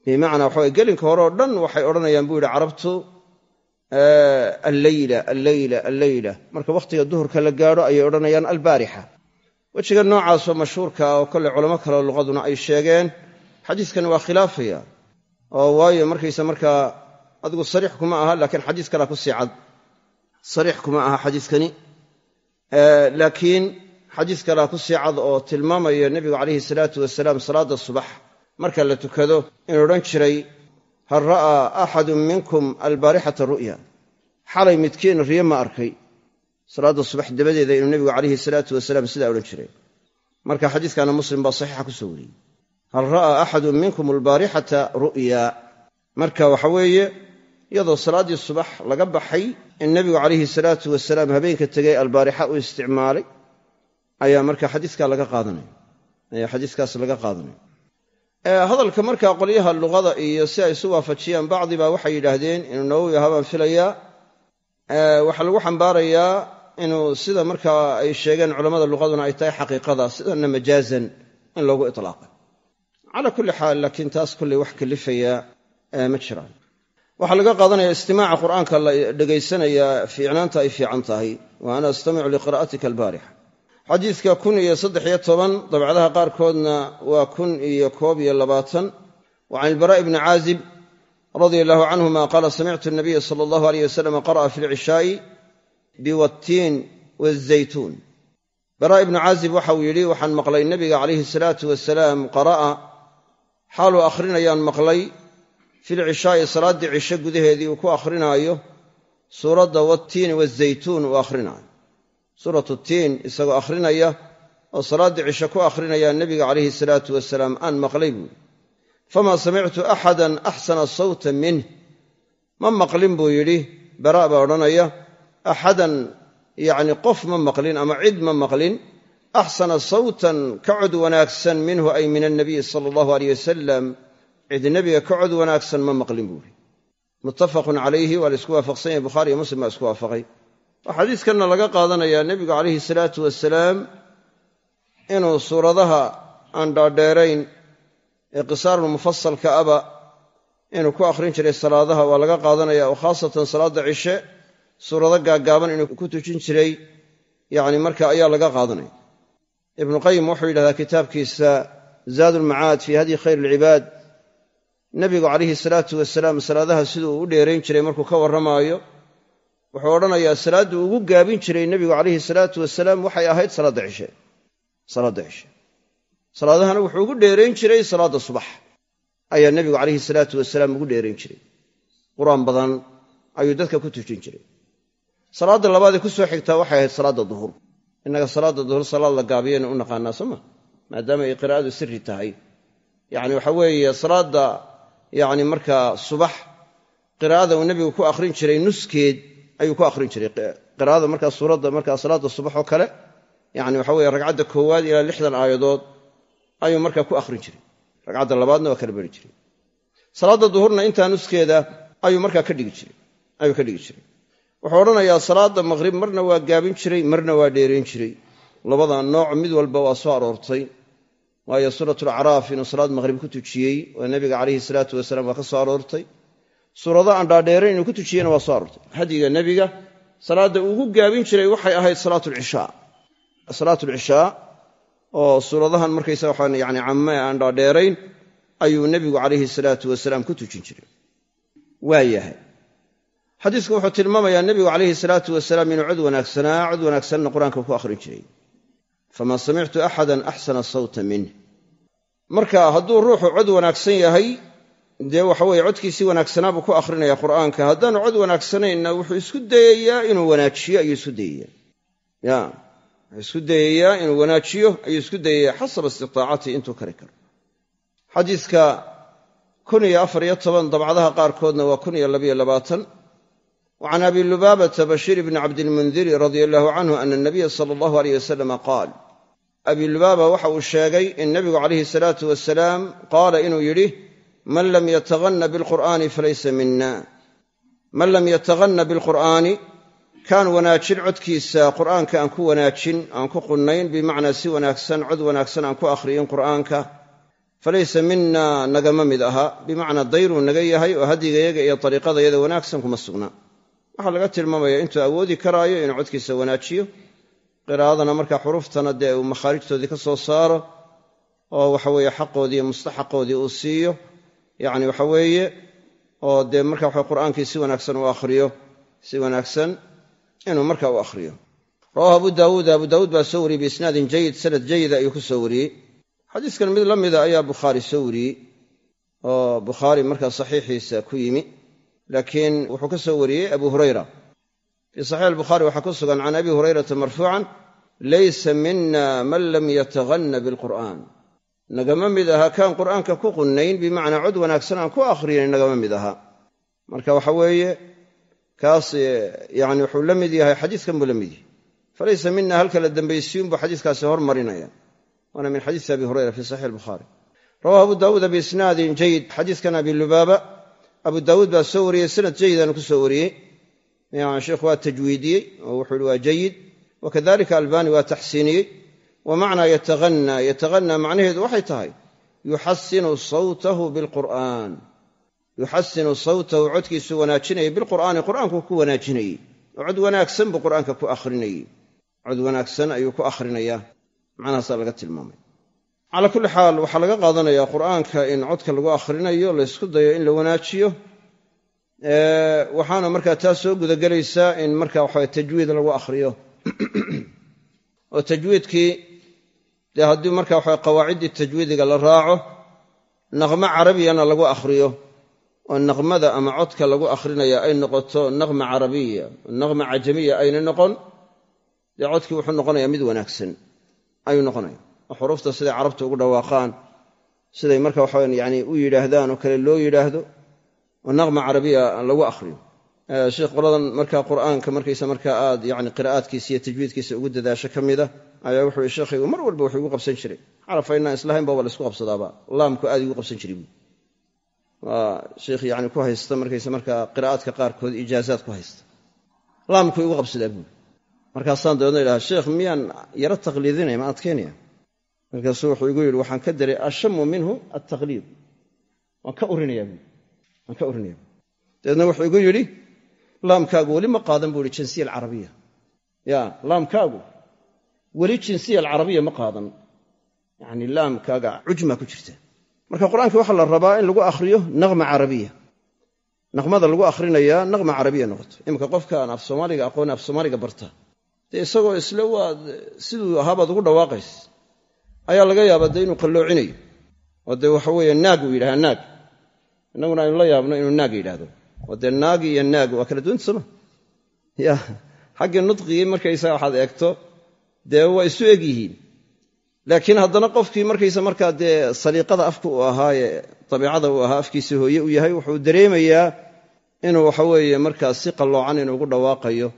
Bimacnaa waxa weye gelinka hore oo dhan waxay odhanayaan buu yidhi carabtu alleyla alleyla alleyla marka wakhtiga duhurka la gaadho ayay odhanayaan albaarixa wejiga noocaasoo mashhuurka ah oo kolley culamo kaleo luqaduna ay sheegeen xadiiskani waa khilaafaya. Oo waayo markaysa markaa adigu sariix kuma aha laakiin xadiis kalaa ku sii cad. Sariix kuma aha xadiiskani. Laakiin xadiis kalaa ku sii cad oo tilmaamaya nebigu calayhi salaatu wasalaam salaadda subax marka la tukado inuu odhan jiray hal ra'aa axadun minkum albaarixata ru'ya? Xalay midkiin riyo ma arkay salaadda subax dabadeeda inuu nebigu calayhi salaatu wasalaam sidaa odhan jiray. Marka xadiiskana muslim baa saxiixa ku soo wariyey. Hal ra'aa axadun minkum albaarixata ru'ya? Marka waxa weeye iyadoo salaaddii subax laga baxay in nebigu calayhi salaatu wasalaam habeenka tegay albaarixa u isticmaalay ayaa marka xadiiskaa laga qaadanaya. Ayaa xadiiskaas laga qaadanaya. Hadalka markaa qolyaha luqada iyo si ay isu waafajiyaan bacdi baa waxay yidhaahdeen inuu nawowi ahaa filayaa waxaa lagu xambaarayaa inuu sida markaa ay sheegeen culammada luqaduna ay tahay xaqiiqada sidanna majaazan in loogu itlaaqay calaa kulli xaal laakiin taas kulley wax kalifaya ma jiraan. Waxaa laga qaadanaya istimaaca qur'aanka la dhegaysanayaa fiicnaanta ay fiican tahay. Wa ana astamicu liqiraa'atika albaarixa. Xadiidka kun iyo saddex iyo toban dabcadaha qaarkoodna waa kun iyo koob iyo labaatan. Wa can ilbaraa'i bni caazib radia allahu canhuma qaala samictu nabiya sala allahu aleyh wasalam qara'a fi lcishaa'i biwattiin wazaytuun baraa' ibnu caazib waxauu yidhi waxaan maqlay nebiga calayhi salaatu wasalaam qara'a xaaluu akhrinayaan maqlay filcishaa'i salaaddii cisho gudaheedii uu ku akhrinaayo suuradda wattiini wazaytuun uu akhrinayo suuratu tiin isagoo akhrinaya oo salaaddii cisho ku akhrinaya nebiga calayhi salaatu wasalaam aan maqlay buuri famaa samictu axadan axsana sawta minh ma maqlin buu yidhi baraa' baa odhanaya axadan yacni qof ma maqlin ama cid ma maqlin axsana sawtan ka cod wanaagsan minhu ay min annabiyi sala allahu aleyh wasalam cid nebiga ka cod wanaagsan ma maqlin buuri muttafaqun calayhi waa la isku waafaqsan yahay bukhaari iyo muslim baa isku waafaqay waxaa xadiiskanna laga qaadanayaa nebigu calayhi salaatu wasalaam inuu suuradaha aan dhaadheerayn ee qisaarul mufasalka aba inuu ku akhrin jiray salaadaha waa laga qaadanaya oo khaasatan salaadda cishe suurado gaaggaaban inuu ku tujin jiray yacni marka ayaa laga qaadanaya ibnuqayim wuxuu yidhahdaa kitaabkiisa zaadulmacaad fii hadyi khayr alcibaad. Nebigu calayhi salaatu wasalaam salaadaha siduu u dheerayn jiray markuu ka warramaayo wuxuu odhanayaa salaaddu ugu gaabin jiray nebigu calayhi salaatu wasalaam waxay ahayd salaadda cishe salaadda cishe salaadahana wuxuu ugu dheerayn jiray salaadda subax ayaa nebigu calayhi salaatu wasalaam ugu dheerayn jiray. Qur'aan badan ayuu dadka ku tujin jiray salaadda labaadee ku soo xigtaa waxay ahayd salaadda duhur. Innaga salaadda duhur salaad la gaabiyaynu u naqaanaa sooma maadaama ay qiraa'adu sirri tahay. Yacni waxa weeye salaadda yacni markaa subax qiraa'ada uu nebigu ku akhrin jiray nuskeed ayuu ku akhrin jiray. Qiraa'ada markaa suuradda markaa salaadda subax oo kale yacni waxa weye ragcadda koowaad ilaa lixdan aayadood ayuu markaa ku akhrin jiray. Ragcadda labaadna waa kala beri jiray. Salaadda duhurna intaa nuskeeda ayuu markaa ka dhigi jiray ayuu ka dhigi jiray wuxuu odhanayaa salaadda maqhrib marna waa gaabin jiray marna waa dheerayn jiray. Labada nooc mid walba waa soo aroortay. Waayo suuratulacraaf inuu salaad maqhrib ku tujiyey oo nebiga calayhi salaatu wasalaam waa ka soo aroortay. Suurado aan dhaadheerayn inuu ku tujiyeyna waa soo aroortay. Hadiga nebiga salaadda ugu gaabin jiray waxay ahayd salaatulcishaa oo suuradahan markaysa waxaan yani camme aan dhaadheerayn ayuu nebigu calayhi salaatu wasalaam ku tujin jiray. Waa xadiisku wuxuu tilmaamayaa nebigu calayhi salaatu wasalaam inuu cod wanaagsanaa cod wanaagsanna qur'aanka ku akhrin jiray. Famaa samictu axadan axsana sawta minh marka hadduu ruuxu cod wanaagsan yahay dee waxaweye codkiisii wanaagsanaa buu ku akhrinaya qur'aanka. Haddaanu cod wanaagsanayna wuxuu isku dayayaa inuu wanaajiyo ayuu isku dayayaa. Ya wuxuu isku dayayaa inuu wanaajiyo ayuu isku dayayaa xasaba istitaacatihi intuu kari karo. Xadiidka kun iyo afar iyo toban dabcadaha qaarkoodna waa kun iyo labayo labaatan wa can abi lubaabata bashiir bni cabdilmundiri radia allahu canhu ana anabiya sala allahu aleyh wasalama qaal abi lubaaba waxa uu sheegay in nebigu calayhi salaatu wasalaam qaala inuu yidhi man lam yataganna bilqur'aani falaysa mina man lam yataganna bilqur'aani kaan wanaajin codkiisa qur'aanka aan ku wanaajin aan ku qunnayn bimacnaa si wanaagsan cod wanaagsan aan ku akhriyin qur'aanka falaysa mina nagama mid aha bimacnaa dayruu naga yahay oo hadigayaga iyo dariiqadayada wanaagsan kuma sugna waxaa laga tilmaamaya intuu awoodi karaayo inuu codkiisa wanaajiyo. Qiraa'adana markaa xuruftana dee uu makhaarijtoodii ka soo saaro oo waxaweeye xaqoodii mustaxaqoodii uu siiyo. Yacni waxa weeye oo dee marka waxa qur'aankii si wanaagsan u akhriyo si wanaagsan inuu marka u akhriyo. Rawahu abu daawuud abu daawuud baa soo wariyey biisnaadin jayid sanad jayida ayuu ku soo wariyey. Xadiiskan mid la mida ayaa bukhaari soo wariyey oo bukhaari markaa saxiixiisa ku yimi laakiin wuxuu ka soo wariyey abu hurayra. Fii saxiix albukhaari waxaa ku sugan can abi hurayrata marfuucan laysa mina man lam yataganna bilqur'aan. Nagama mid aha kaan qur'aanka ku qunnayn bimacnaa cod wanaagsan aan ku akhriyayn nagama mid aha. Marka waxa weeye kaas yani wuxuu la mid yahay xadiiskan buu la mid yahay. Falaysa mina halka la dambaysiiyunbuu xadiiskaasi hormarinaya waana min xadiisi abi hurayra fi saxiix albukhaari rawahu abu daawuuda biisnaadin jayid xadiiskan abi lubaaba abu daawuud baa soo wariyey sanad jayidaanu ku soo wariyey. Yani sheikhu waa tajwiidiyey oo wuxuu ihi waa jayid. Wakadalika albani waa taxsiiniyey. Wa macnaa yatahanna yatahanna macnaheedu waxay tahay yuxasinu sawtahu bilqur'aan. Yuxasinu sawtahu codkiisu wanaajinayay bilqur'aani qur'aankuu ku wanaajinayey. Oo cod wanaagsan buu qur'aanka ku akhrinayey. Cod wanaagsan ayuu ku akhrinayaa macnahaasaa laga tilmaamay calaa kulli xaal waxaa laga qaadanayaa qur'aanka in codka lagu akhrinayo laysku dayo in la wanaajiyo. Waxaana markaa taa soo gudagelaysaa in marka waxawe tajwiid lagu akhriyo. Oo tajwiidkii dee haddii marka waxa qawaaciddii tajwiidiga la raaco naqmo carabiyana lagu akhriyo. Oo naqmada ama codka lagu akhrinaya ay noqoto naqma carabiya naqma cajamiya ayna noqon. Dee codkii wuxuu noqonayaa mid wanaagsan ayuu noqonaya xuruufta siday carabta ugu dhawaaqaan siday marka waxawan yani u yidhaahdaan oo kale loo yidhaahdo oo naqma carabiya lagu akhriyo. Sheikh qoladan marka qur'aanka markaysa markaa aad yani qiraa'aadkiisa iyo tajwiidkiisa ugu dadaasho ka mida ayaa wuxuu sheekhaygu mar walba wuxuu igu qabsan jiray. Xarafa inaan islahayn baba laysku qabsadaaba laamku aad igu qabsan jiray buui waa sheikh yani ku haysta markaysa markaa qiraa'aadka qaarkood ijaazaad ku haysta. Laamku igu qabsadaa buui markaasaan dabeedna idhaha sheekh miyaan yaro taqliidinaya ma adkaynaya markaasuu wuxuu igu yidhi waxaan ka daray ashamu minhu altaqliid waan ka urinayaa buui waan ka urinaya dabeedna wuxuu igu yidhi laamkaagu weli ma qaadan buu ihi jinsiya alcarabiya. Ya laamkaagu weli jinsiya alcarabiya ma qaadan. Yacni laamkaaga cujmaa ku jirta. Marka qur'aanka waxaa la rabaa in lagu akhriyo naqma carabiya. Naqmada lagu akhrinayaa naqma carabiya noqoto. Iminka qofka aan af soomaaliga aqoon af soomaaliga barta. Dee isagoo isle waad siduu ahaabaad ugu dhawaaqays ayaa laga yaabaa dee inuu qalloocinayo. Oo dee waxa weeye naag uu yidhahaa naag. Innaguna aynu la yaabno inuu naag yidhaahdo. Oo dee naagi iyo naag waa kala duwanta sooma ya xaggii nudqigii markaysaga waxaad eegto dee waa isu eg yihiin. Laakiin haddana qofkii markaysa markaa dee saliiqada afka uu ahaayee dabiicada uu ahaa afkiisa hooye u yahay wuxuu dareemayaa inuu waxaweeye markaa si qalloocan inuu ugu dhawaaqayo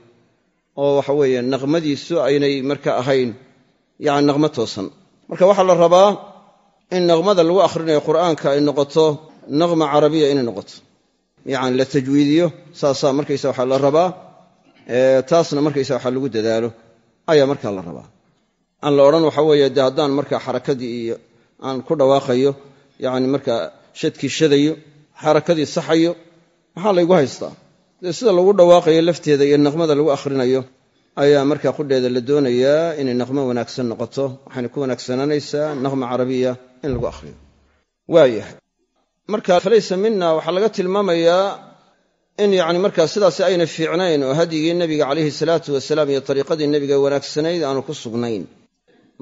oo waxaweeye naqmadiisu aynay marka ahayn yani naqmo toosan marka waxaa la rabaa in naqmada lagu akhrinayo qur'aanka ay noqoto naqma carabiya inay noqoto. Yani la tajwiidiyo saasaa markaysa waxaa la rabaa taasna markaysa waxaa lagu dadaalo. Ayaa markaa la rabaa. Aan la odhan waxa weeye dee haddaan markaa xarakadii iyo aan ku dhawaaqayo yani markaa shadkii shadayo xarakadii saxayo maxaa laygu haystaa? Dee sida lagu dhawaaqayo lafteeda iyo naqmada lagu akhrinayo ayaa markaa qudheeda la doonayaa inay naqmo wanaagsan noqoto. Waxayna ku wanaagsananaysaa naqma carabiya in lagu akhriyo. Waayahay. Marka falaysa mina waxaa laga tilmaamayaa in yani markaa sidaasi ayna fiicnayn oo hadyigii nebiga calayhi salaatu wasalaam iyo ariiqadii nebiga wanaagsanayd aanu ku sugnayn.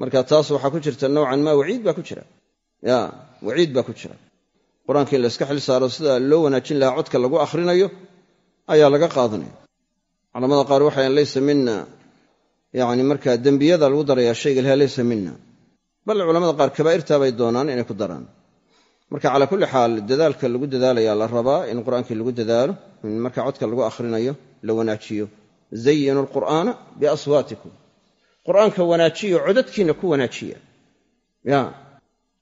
Marka taas waxaa ku jirta nowcan ma waciid baa ku jira. Ya waciid baa ku jira. Qur'aanka in la iska xil saaro sida loo wanaajin lahaa codka lagu akhrinayo ayaa laga qaadanaya culamada qaar waxayan laysa mina yani markaa dembiyada lagu darayaa shayga laha laysa mina bal culamada qaar kabaa'irtaa bay doonaan inay ku daraan. Marka calaa kulli xaal dadaalka lagu dadaalaya la rabaa in qur'aankii lagu dadaalo in marka codka lagu akhrinayo la wanaajiyo. Zayinu alqur'aana biaswaatikum. Qur'aanka wanaajiyo codadkiina ku wanaajiya. Ya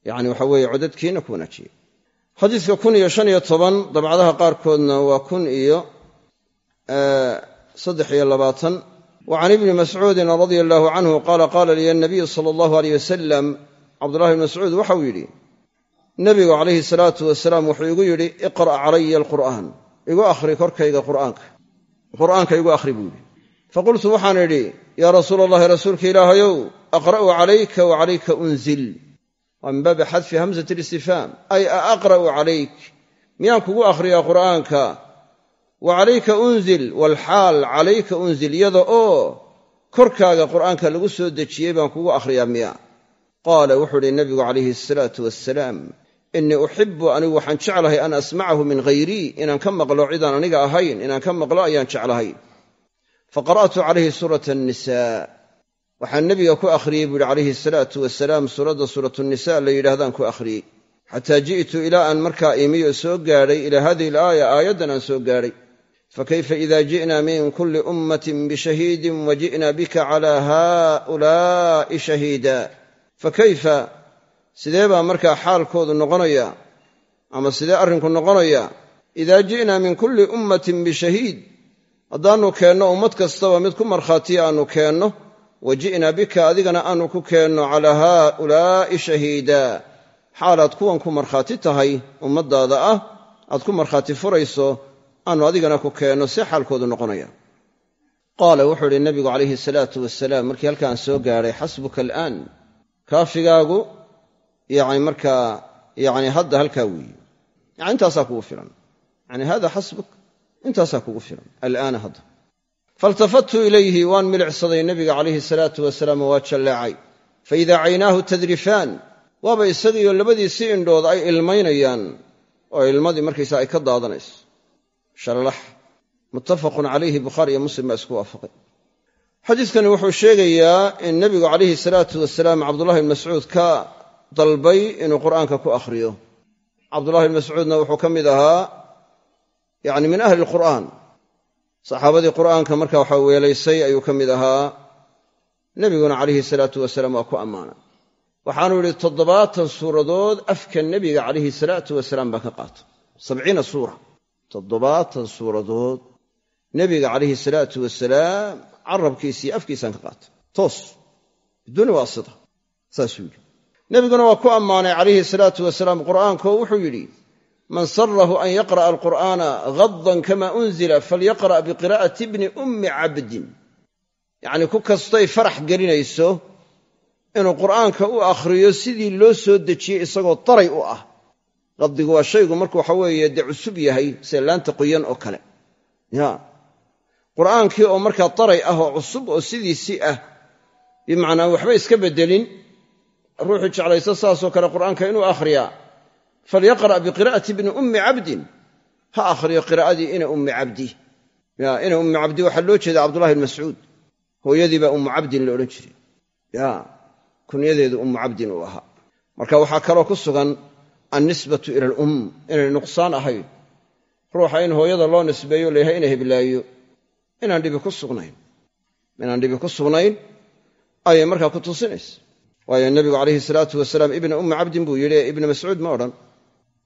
yani waxa weeye codadkiina ku wanaajiya. Xadiiska kun iyo shan iyo toban dabcadaha qaarkoodna waa kun iyo saddex iyo labaatan wa can ibni mascuudin radia allahu canhu qaala qaala liya nabiyu sala allahu aleyh wasalam cabdullahi bn mascuud waxau yidhi nebigu calayhi salaatu wasalaam wuxuu igu yidhi iqra' calaya alqur'aan igu akhri korkayga qur'aanka. Qur'aanka igu akhri buu yidhi. Faqultu waxaan idhi yaa rasuula allahi rasuulka ilaahayow aqra'u calayka wa calayka unzil waa min baabi xadfi hamsati listifhaam ay a aqra'u calayk miyaan kugu akhriyaa qur'aanka wa calayka unzil walxaal calayka unzil iyada oo korkaaga qur'aanka lagu soo dejiyey baan kugu akhriyaa miya. Qaala wuxuu idhi nabigu calayhi asalaatu wassalaam innii uxibu anigu waxaan jeclahay an asmacahu min hayrii inaan ka maqlo cidaan aniga ahayn inaan ka maqlo ayaan jeclahay. Faqara'tu calayhi suurata annisaa waxaan nebiga ku akhriyey buuhi calayhi asalaatu wasalaam suuradda suuratnisa la yidhahdaan ku akhriyey xataa ji'tu ilaa aan markaa imiyo soo gaadhay ilaa hadihi alaaya aayaddan aan soo gaadhay fakayfa ida ji'na min kulli ummatin bishahiidin wa ji'na bika calaa haa'ulaa'i shahiida fakayfa sidee baa markaa xaalkoodu noqonaya ama sidee arrinku noqonaya idaa ji'na min kulli ummatin bishahiid haddaannu keenno ummad kastaba mid ku markhaatiya aannu keenno wa ji'na bika adigana aanu ku keenno calaa haa'ulaa'i shahiida xaalaad kuwan ku markhaati tahay ummaddaada ah aad ku markhaati furayso aanu adigana ku keenno see xaalkoodu noqonaya. Qaala wuxuu idhi nabigu calayhi salaatu wasalaam markii halkaan soo gaadhay xasbuka alaan kaafigaagu yani markaa yani hadda halkaa weeye. Yani intaasaa kugu filan. Yani hada xasbuk intaasaa kugu filan. Alaana hadda. Failtafattu ilayhi waan milicsaday nebiga calayhi salaatu wasalaam waa jalleecay faidaa caynaahu tadrifaan waaba isagiiyo labadiisii indhood ay ilmaynayaan oo ilmadii markaysa ay ka daadanayso shallalax muttafaqun calayhi bukhaari iyo muslim baa isku waafaqay. Xadiidkani wuxuu sheegayaa in nebigu calayhi salaatu wasalaam cabdullahi bn mascuud ka dalbay inuu qur'aanka ku akhriyo. Cabdullahi bn mascuudna wuxuu ka mid ahaa yani min ahli lqur'aan saxaabadii qur'aanka marka waxaa weelaysay ayuu ka mid ahaa. Nebiguna calayhi salaatu wasalaam waa ku ammaanay waxaanu yidhi toddobaatan suuradood afka nebiga calayhi salaatu wasalaam baa ka qaata sabciina suura toddobaatan suuradood nebiga calayhi salaatu wasalaam carabkiisii afkiisaan ka qaata toos. Biduuni waasita. Saasuu yidhi. Nebiguna waa ku ammaanay calayhi salaatu wasalaam qur'aanko wuxuu yidhi man sarahu an yaqra'a alqur'aana hadan kama unzila falyaqra' biqiraa'ati bni ummi cabdin. Yacnii ku kastay farax gelinayso inuu qur'aanka u akhriyo sidii loo soo dejiyey isagoo daray u ah qadigu waa shaygu markuu waxa weeye dee cusub yahay sida laanta qoyan oo kale. Ya. Qur'aankii oo markaa daray ah oo cusub oo sidiisii ah bimacnaa waxba iska beddelin. Ruuxuu jeclaysa saasoo kale qur'aanka inuu akhriyaa falyaqra' biqira'ati bni ummi cabdin ha akhriyo qiraa'adii ina ummi cabdi ya ina ummi cabdi waxaa loo jeeda cabdullahi bn mascuud. Hooyadii baa ummu cabdin la odhan jiray. Ya kunyadeedu ummu cabdin uu ahaa. Marka waxaa kaloo ku sugan annisbatu ila alum inay nuqsaan ahayn ruuxa in hooyada loo nisbeeyo layahay ina heblaayo inaan dhibi ku sugnayn inaan dhibi ku sugnayn ayay markaa ku tusinaysa waayo nebigu calayhi salaatu wasalaam ibna ummi cabdin buu yidhi ee ibna mascuud ma odhan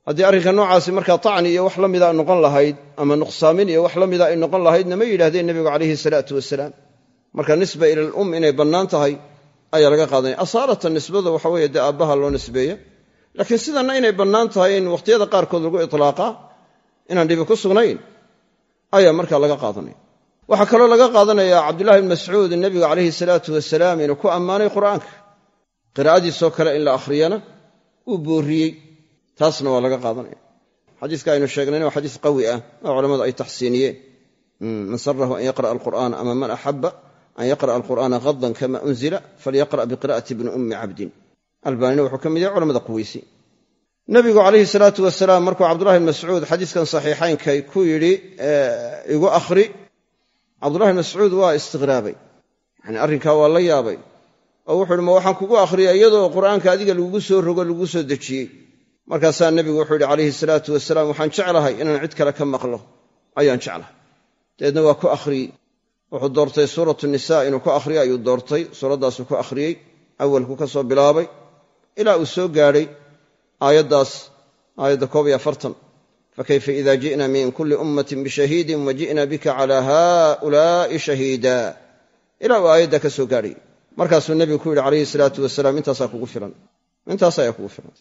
haddii arrinka noocaasi markaa tacni iyo wax la mida noqon lahayd ama nuqsaamin iyo wax la mida ay noqon lahaydna ma yidhahdeen nebigu calayhi salaatu wasalaam marka nisba ila alum inay bannaan tahay ayaa laga qaadanaya asaalatan nisbada waxa weeye dee aabbaha loo nisbeeya laakiin sidanna inay bannaan tahay in wakhtiyada qaarkood lagu iطlaaqaa inaan dhibi ku sugnayn ayaa markaa laga qaadanaya. Waxaa kaloo laga qaadanaya cabdullahi bn mascuud nebigu calayhi salaatu wasalaam inuu ku ammaanay qur'aanka. Qiraa'adiisoo kale in la akhriyana uu boorriyey taasna waa laga qaadanaya. Xadiiska aynu sheegnayna waa xadiis qawi ah oo culammadu ay taxsiiniyeen. Man sarahu an yaqra'a alqur'aana ama man axaba an yaqra'a alqur'aana hadan kama unzila falyaqra' biqira'ati bni ummi cabdin albaanina wuxuu ka mid yahay culamada quweysi. Nabigu calayhi salaatu wasalaam markuu cabdullahi bn mascuud xadiiskan saxiixaynkay ku yidhi igu akhri cabdullahi bn mascuud waa istiqraabay. Yani arrinkaa waa la yaabay. Oo wuxu uhi ma waxaan kugu akhriya iyadoo qur'aanka adiga lagugu soo rogo lagugu soo dejiyey. Markaasaa nebigu wuxuu yidhi calayhi salaatu wasalaam waxaan jeclahay inaan cid kale ka maqlo. Ayaan jeclahay. Dabeedna waa ku akhriyey wuxuu doortay suuratu nisa inuu ku akhriyo ayuu doortay. Suuraddaasuu ku akhriyey awalku ka soo bilaabay ilaa uu soo gaadhay aayaddaas aayadda koob iyo afartan. Fakayfa ida ji'na min kulli ummatin bishahiidin wa ji'na bika calaa haa'ulaa'i shahiida ilaa uu aayadda ka soo gaadhay markaasuu nebigu ku yidhi calayhi salaatu wasalaam intaasaa kugu filan. Intaas ayaa kugu filan.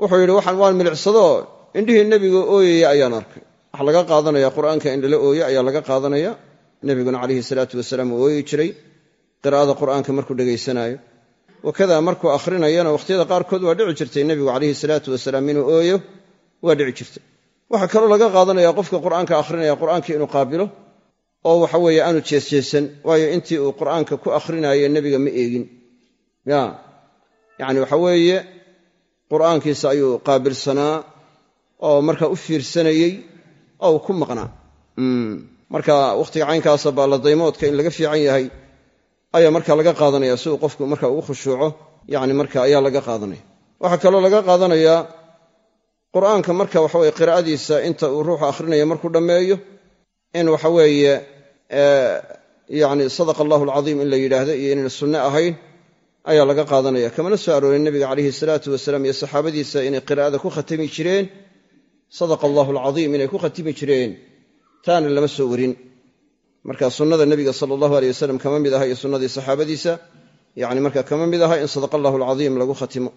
Wuxuu yidhi waxaan waan milicsadoo indhihii nebiga ooyaya ayaan arkay. Waxa laga qaadanaya qur'aanka in lala ooyo ayaa laga qaadanaya. Nebiguna calayhi salaatu wasalaam uu ooyi jiray. Qiraa'ada qur'aanka markuu dhegaysanaayo wakadaa markuu akhrinayana wakhtiyada qaarkood waa dhici jirtay nebigu calayhi salaatu wasalaam inuu ooyo waa dhici jirtay. Waxaa kaloo laga qaadanaya qofka qur'aanka akhrinaya qur'aanka inuu qaabilo oo waxa weeye aanu jeesjeesan waayo intii uu qur'aanka ku akhrinaye nebiga ma eegin. Ya yacni waxa weeye qur'aankiisa ayuu qaabilsanaa oo marka u fiirsanayey oo uu ku maqnaa. Marka wakhtiga caynkaasa baalladaymoodka in laga fiican yahay ayaa marka laga qaadanaya si uu qofku marka ugu khushuuco yani marka ayaa laga qaadanaya. Waxaa kaloo laga qaadanayaa qur'aanka marka waxaweye qiraa'adiisa inta uu ruuxu akhrinayo markuu dhammeeyo in waxaweeye yani sadaqa allahu alcadiim in la yidhaahdo iyo inayna sunne ahayn ayaa laga qaadanaya. Kamana soo aroorin nebiga calayhi salaatu wasalaam iyo saxaabadiisa inay qiraa'ada ku khatami jireen sadaqa allahu alcadiim inay ku khatimi jireen taana lama soo warin marka sunnada nebiga sala allahu aleyh wasalam kama mid aha iyo sunnadii saxaabadiisa yani marka kama mid aha in sadaqa allahu alcadiim lagu khatimo.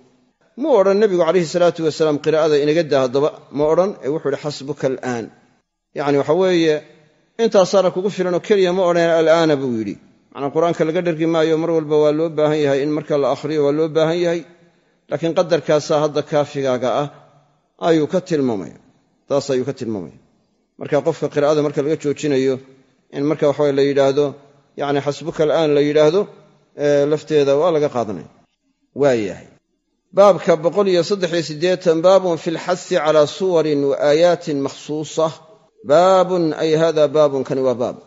Mu odhan nebigu calayhi salaatu wasalaam qiraa'ada inaga daa ma odhan ee wuxuu ihi xasbuka alaan. Yani waxa weeye intaasaana kugu filanoo keliya ma odhan alaana buu yidhi. Macnaa qur'aanka laga dhergi maayo mar walba waa loo baahan yahay in marka la akhriyo waa loo baahan yahay laakiin qadarkaasaa hadda kaafigaaga ah ayuu ka tilmaamaya. Taas ayuu ka tilmaamaya. Marka qofka qiraa'ada marka laga joojinayo in marka waxawe la yidhaahdo yani xasbuka alaan la yidhaahdo lafteeda waa laga qaadanaya waayahay baabka baabun fi lxasi calaa suwarin wa aayaatin makhsuusa. Baabun ay hada baabun kani waa baab.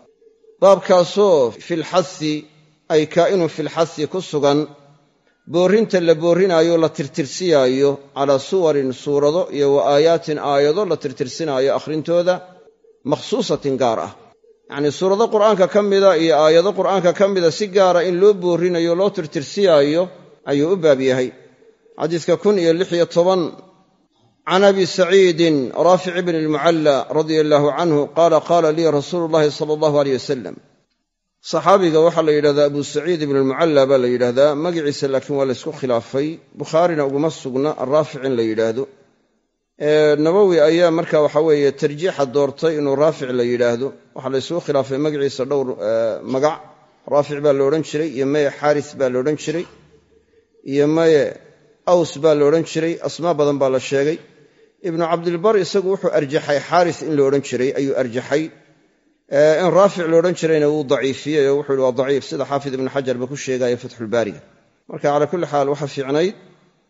Baabkaasoo filxasi ay kaa'inun filxasi ku sugan boorrinta la boorrinaayo la tirtirsiyaayo calaa suwarin suurado iyo wa aayaatin aayado la tirtirsinaayo akhrintooda makhsuusatin gaar ah yacnii suurado qur'aanka ka mida iyo aayado qur'aanka ka mida si gaara in loo boorrinayo loo tirtirsiyaayo ayuu u baab yahay. Xadiiska kun iyo lix iyo toban can abi saciidin raafic bni lmucalla radia allaahu canhu qaala qaala lii rasuulu llahi sala allahu aleyh wasalam saxaabiga waxaa la yidhahdaa abu saciid ibni lmucalla baa la yidhahdaa magiciisa laakiin waa laysku khilaafay. Bukhaarina uguma sugna araafic in la yidhaahdo nawowi ayaa marka waxa weeye tarjiixa doortay inuu raafic la yidhaahdo. Waxaa laysugu khilaafay magaciisa dhowr magac. Raafic baa la odhan jiray iyo maye xaaris baa la odhan jiray iyo maye aws baa la jiray. Asmaa badan baa la sheegay. Ibnu cabdilbar isagu wuxuu arjaxay xaaris in la odhan jiray ayuu arjaxay. In raafic la jirayna wuu daciifiyey oo wuxuu waa daciif. Sida xaafid ibnu xajarba ku sheegaya fatxulbaariga marka calaa kulli xaal waxa fiicnayd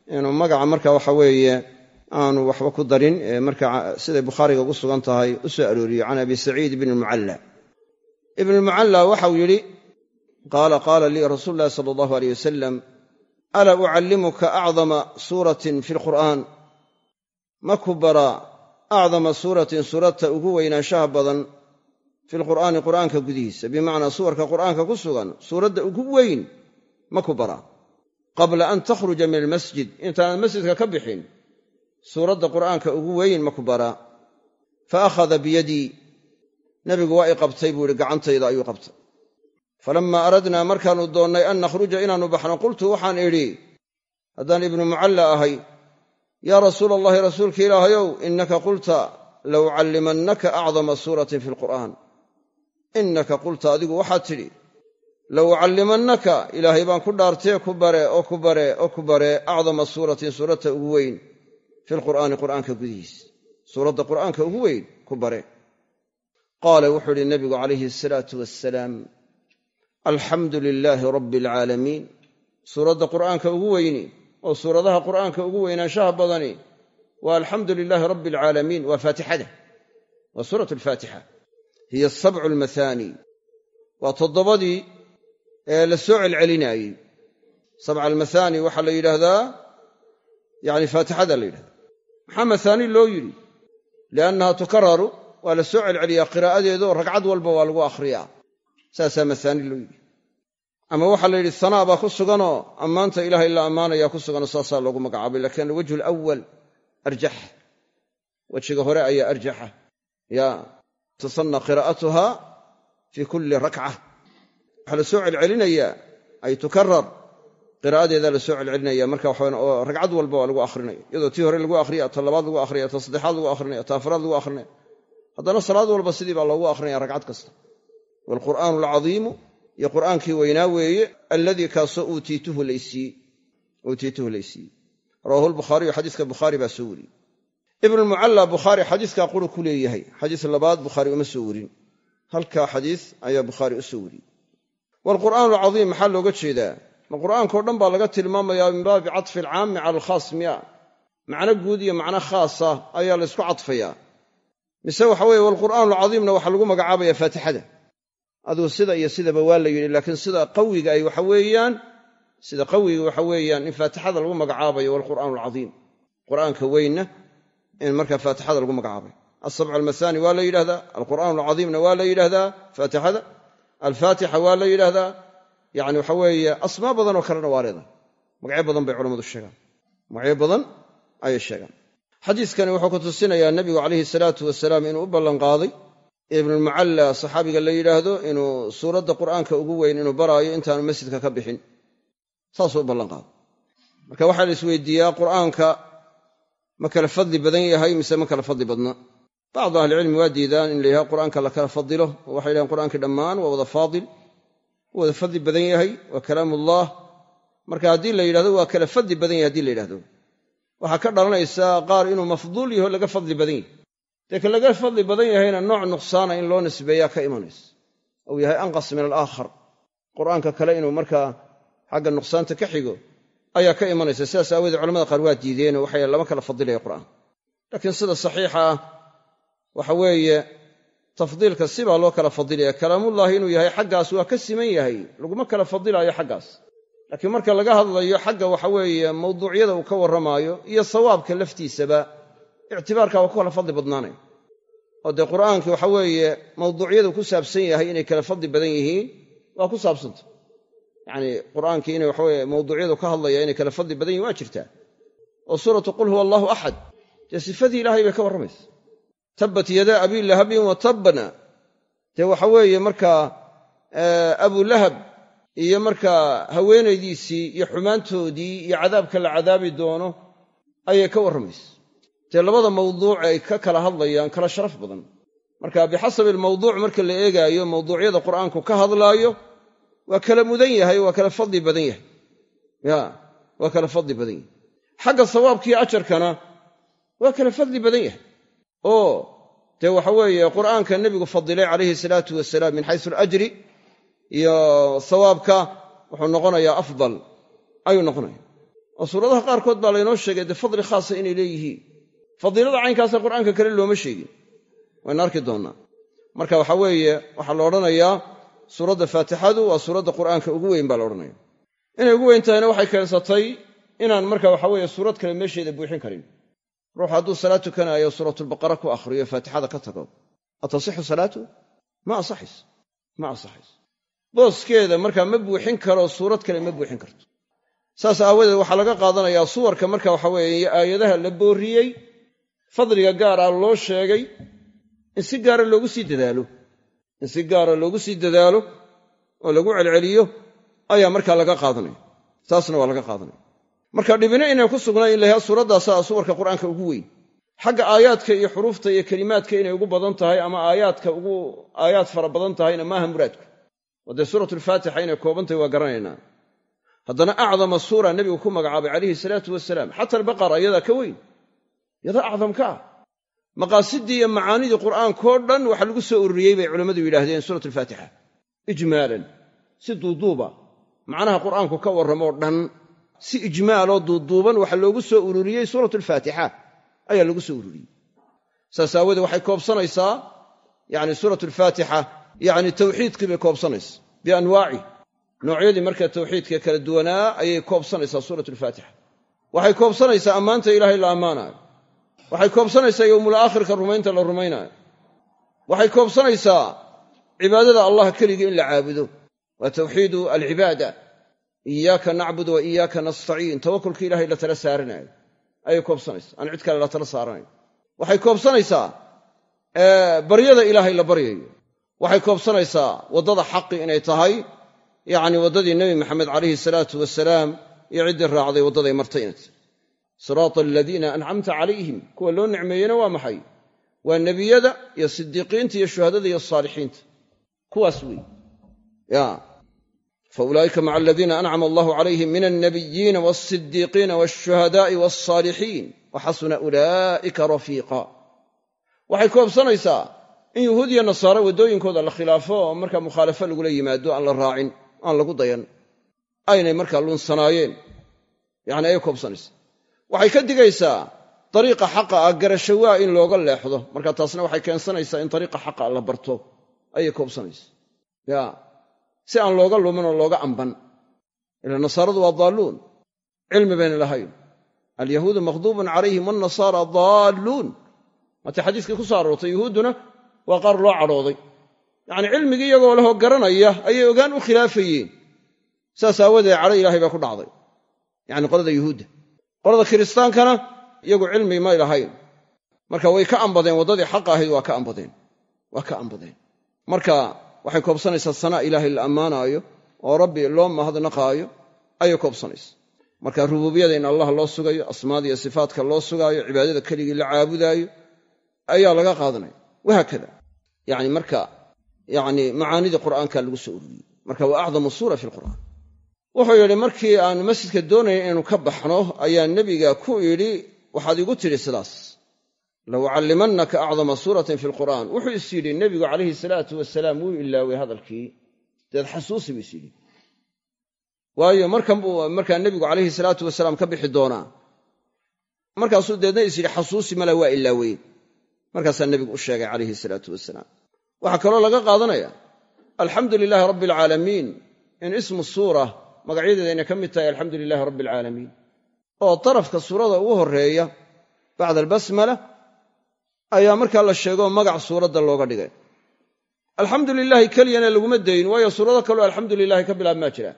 inuu magaca marka waxa weeye aanu waxba ku darin marka siday bukhaariga ugu sugan tahay u soo arooriyo can abi saciid ibn lmucalla ibn lmucalla waxau yidhi qaala qaala lii rasuulu llahi sala allahu aleyh wasalam alaa ucallimuka acdama suuratin fi lqur'aan ma ku bara acdama suuratin suuradta ugu weynaanshaha badan fi lqur'aani qur'aanka gudihiisa. Bimacnaa suwarka qur'aanka ku sugan suuradda ugu weyn ma ku bara. Qabla an takhruja min almasjid intaanad masjidka ka bixin suuradda qur'aanka ugu weyn ma ku bara. Fa akhada biyadii nebigu waa i qabtay buu ihi gacantayda ayuu qabtay. Falammaa aradnaa markaannu doonnay an nakhruja inaannu baxno qultu waxaan idhi haddaan ibnu mucalla ahay yaa rasuula allahi rasuulka ilaahayow innaka qulta la ucallimannaka acdama suuratin fi lqur'aan innaka qulta adigu waxaad tidhi la ucallimannaka ilaahay baan ku dhaartee ku bare oo ku bare oo ku bare acdama suuratin suuradta ugu weyn fi lqur'aani qur'aanka gudihiisa suuradda qur'aanka ugu weyn ku bare qaala wuxuu idhi nabigu calayhi asalaatu wassalaam alxamdu lilaahi rabbi alcaalamiin suuradda qur'aanka ugu weyni oo suuradaha qur'aanka ugu weynaanshaha badani waa alxamdu lilaahi rabbi alcaalamiin waa faatixada waa suurat alfaatixa hiya asabcu almathaani waa toddobadii ee la soo celcelinaayey sabca almathaani waxaa la yidhaahdaa yani faatixada la yidhahda maxaa mathaani loo yidhi liannaha tukararu waa la soo celceliyaa qiraa'adeedaoo ragcad walba waa lagu akhriyaa. Saasaa mathaani loo yidhi. Ama waxaa la yidhi sanaa baa ku suganoo ammaanta ilahay la ammaanayaa ku suganoo saasaa loogu magacaabay. Laakiin alwajhu alawal arjax. Wejiga hore ayaa arjaxa. Ya tusanna qiraa'atuha fii kulli rakca. Waxaa la soo celcelinayaa ay tukarar qiraa'adeedaa la soo celcelinaya marka waxaoo ragcad walba waa lagu akhrinaya. Iyadoo tii hore lagu akhriya ta labaad lagu akhriya ta saddexaad lagu akhrinaya ta afraad lagu akhrinaya. Haddana salaad walba sidii baa loogu akhrinaya ragcad kasta. Waalqur'aanu alcadiimu iyo qur'aankii weynaa weeye alladii kaasoo uutiituhu laysiiyey rawahu lbukhaariyu xadiiska bukhaari baa soo weriyey ibnulmucalla bukhaari xadiiskaa quru ku leeyahay. Xadiis labaad bukhaari uma soo werin halkaa xadiis ayaa bukhaari u soo weriyey waalqur'aanu alcadiim maxaa looga jeedaa ma qur'aankao dhan baa laga tilmaamayaa min baabi catfi alcaami cala alkhaas miya. Macno guud iyo macno khaasa ayaa la ysku cadfayaa mise waxa weeye waalqur'aanu alcadiimna waxaa lagu magacaabaya faatixada. Aduu sida iyo sidaba waa la yidhi laakiin sida qawiga ay waxa weeyaan sida qawiga waxa weeyaan in faatixada lagu magacaabayo waalqur'aanu alcadiim qur'aanka weynna in markaa faatixada lagu magacaabayo alsabcu almathani waa la yidhahdaa alqur'aanu alcadiimna waa la yidhahdaa faatixada. Alfaatixa waa la yidhahdaa yani waxa weeye asmaa badanoo kalena waa leedahay magacyo badan bay culammadu sheegaan. Magacyo badan ayay sheegaan. Xadiiskani wuxuu ku tusinayaa nebigu calayhi salaatu wasalaam inuu u ballanqaaday. Ibnulmucalla saxaabiga la yidhaahdo inuu suuradda qur'aanka ugu weyn inuu baraayo intaanu masjidka ka bixin. Saasuu u ballanqaaday. Marka waxaa la isweydiiyaa qur'aanka ma kala fadli badan yahay mise ma kala fadli badna? Bacdu ahlicilmi waa diidaan in la yidhahdo qur'aanka la kala fadilo. Oo waxay yidhahan qur'aankii dhammaan waa wada faadil u wada fadli badan yahay waa kalaamuullah marka haddii la yidhahdo waa kala fadli badan yahay haddii la yidhahdo. Waxaa ka dhalanaysaa qaar inuu mafduul yaho laga fadli badan yahay. Dee ka laga fadli badan yahayna nooc nuqsaana in loo nisbeeyaa ka imanaysa. Ou yahay anqas min alaakhar. Qur'aanka kale inuu markaa xagga nuqsaanta ka xigo ayaa ka imanaysa. Sidaas aawoodee culamada qaar waa diideenoo waxay lama kala fadilaya qur'aanka laakiin sida saxiixa ah waxa weeye tafdiilka sibaa loo kala fadilaya. Kalaamullaahi inuu yahay xaggaas waa ka siman yahay. Laguma kala fadilaayo xaggaas. Laakiin marka laga hadlayo xagga waxa weeye mawduucyada uu ka warramaayo iyo sawaabka laftiisaba ictibaarka waa ku kala fadli badnaanaya oo dee qur'aankii waxa weeye mawduucyadu ku saabsan yahay inay kala fadli badan yihiin waa ku saabsanta. Yacnii qur'aankii inay waxaweye mawduucyadu ka hadlaya inay kala fadli badan yihiin waa jirtaa. Oo suuratu qul huwa allahu axad dee sifadii ilaahay bay ka warramaysa tabbat yadaa abii lahabin wa tabbana. Dee waxa weeye markaa abulahab iyo markaa haweenaydiisii iyo xumaantoodii iyo cadaabka la cadaabi doono ayay ka warramaysa. Dee labada mawduuc ay ka kala hadlayaan kala sharaf badan. Marka bixasabi almawduuc marka la eegaayo mawduucyada qur'aanku ka hadlaayo waa kala mudan yahay waa kala fadli badan yahay. Ya waa kala fadli badan yahay. Xagga sawaabkiiyo ajarkana waa kala fadli badan yahay oo dee waxa weeye qur'aanka nebigu fadilay calayhi salaatu wasalaam min xaysu alajri iyo sawaabka wuxuu noqonayaa afdal ayuu noqonaya oo suuradaha qaarkood baa laynoo sheegay dee fadli khaasa inay leeyihiin. Fadiilada caynkaasa qur'aanka kale looma sheegin. Waynu arki doonnaa marka waxa weeye waxaa la odhanayaa suuradda faatixadu waa suuradda qur'aanka ugu weyn baa la odhanaya inay ugu weyn tahayna waxay keensatay inaan marka waxa weeye suurad kale meesheeda buuxin karin ruux hadduu salaad tukanaayo suuratulbaqara ku akhriyo faatixada ka tago. Atasixu salaatu? Ma asaxays ma asaxays booskeeda markaa ma buuxin karo suurad kale ma buuxin karto. Saas aawadeed waxaa laga qaadanayaa suwarka marka waxa weeye aayadaha la boorriyey fadliga gaara loo sheegay in si gaara loogu sii dadaalo. In si gaara loogu sii dadaalo oo lagu celceliyo ayaa markaa laga qaadanaya. Taasna waa laga qaadanaya marka dhibina inay ku sugnayn in lahaa suuraddaasaa suwarka qur'aanka ugu weyn. Xagga aayaadka iyo xuruufta iyo kelimaadka inay ugu badan tahay ama aayaadka ugu aayaad fara badan tahayna maaha muraadku. Oo dee suuratulfaatixa inay koobantahay waa garanaynaa. Haddana acdama suura nebigu ku magacaabay calayhi salaatu wasalaam xata albaqara iyadaa ka weyn. Iyadaa acdam ka. Ah maqaasidii iyo macaanidii qur'aankao dhan waxa lagu soo ururiyey bay culammadu yidhaahdeen suurat alfaatixa ijmaalan. Si duuduuba. Macnaha qur'aanku ka warramoo dhan si ijmaaloo duuduuban waxa loogu soo ururiyey suurat alfaatixa ayaa lagu soo ururiyey. Saas aawoodee waxay koobsanaysaa yani suurat alfaatixa yani tawxiidkii bay koobsanaysa bianwaaci. Noocyadii markaa tawxiidka kala duwanaa ayay koobsanaysaa suurat alfaatixa. Waxay koobsanaysaa ammaanta ilaahay la ammaanaayo. Waxay koobsanaysaa yowmul aakhirka rumaynta la rumaynaayo. Waxay koobsanaysaa cibaadada allah keligii in la caabudo. Waa tawxiidu alcibaada iyaaka nacbud wa iyaaka nastaciin. Tawakulka ilahay la tala saaranayo ayay koobsanaysaa. Aan cid kale la tala saaranayn waxay koobsanaysaa baryada ilaahay la baryayo. Waxay koobsanaysaa waddada xaqi inay tahay. Yacni waddadii nebi maxamed calayhi salaatu wasalaam iyo ciddii raacday waddaday martay inay tahay. Siraata aladiina ancamta calayhim. Kuwa loo nicmeeyena waa maxay? Waa nebiyada iyo sidiiqiinta iyo shuhadada iyo saalixiinta. Kuwaas wey ya fa ulaa'ika maca aladiina ancama allahu calayhim min alnabiyiina walsidiiqiina walshuhadaai walsaalixiin wa xasuna ulaa'ika rafiiqa waxay koobsanaysaa in yuhuud iyo nasaare waddooyinkooda la khilaafo oo markaa mukhaalafo lagula yimaado aan la raacin aan lagu dayan aynay markaa lunsanaayeen yani ayay koobsanaysaa waxay ka digaysaa dariiqa xaqa ah garasho waa in looga leexdo marka taasna waxay keensanaysaa in dariiqa xaqa la barto ayay koobsanaysa ya si aan looga lumin oo looga amban ila nasaaradu waa daalluun. Cilmi bayna lahayn. Alyahuudu makhduubun calayhim waalnasaara daalluun. Maatay xadiiskii ku soo aroortay yuhuudduna waa qaar loo cadhooday. Yacnii cilmigii iyagoo leho garanaya ayay ogaan u khilaafayeen. Saas aawadeed cadho ilaahay baa ku dhacday. Yacni qolada yuhuudda. Qolada kiristaankana iyagu cilmi may lahayn. Marka way ka ambadeen waddadii xaqa ahayd waa ka ambadeen. Waa ka ambadeen. Marka waxay koobsanaysaa sanaa ilaahay la ammaanaayo oo rabbi loo mahadnaqaayo ayay koobsanaysa marka rububiyada in allah loo sugayo asmaada iyo sifaatka loo sugaayo cibaadada keligii la caabudaayo ayaa laga qaadanaya. Wahaakada yani marka yani macaanidii qur'aanka lagu soo ururiyey marka waa acdamu suura fi lqur'aan wuxuu yidhi markii aanu masjidka doonaya inaynu ka baxno ayaa nebiga ku idhi waxaad igu tidhi sidaas lawucallimannaka acdama suuratin fi lqur'aan wuxuu is yidhi nebigu calayhi salaatu wasalaam wuu ilaaway hadalkii. Deed xasuusi buu is yidhi. Waayo markan markaa nebigu calayhi salaatu wasalaam ka bixi doonaa markaasuu deedna is yidhi xasuusi mala waa ilaawey markaasaa nebigu u sheegay calayhi salaatu wasalaam waxaa kaloo laga qaadanaya alxamdu lilaahi rabbi alcaalamiin in ismu suura magacyadeeda inay ka mid tahay alxamdu lilaahi rabbi alcaalamiin oo darafka suurada ugu horreeya bacda albasmala ayaa markaa la sheegoo magac suuradda looga dhigay. Alxamdu lilaahi keliyana laguma dayin waayo suurado kaleo alxamdu lilaahi ka bilaabmaa jira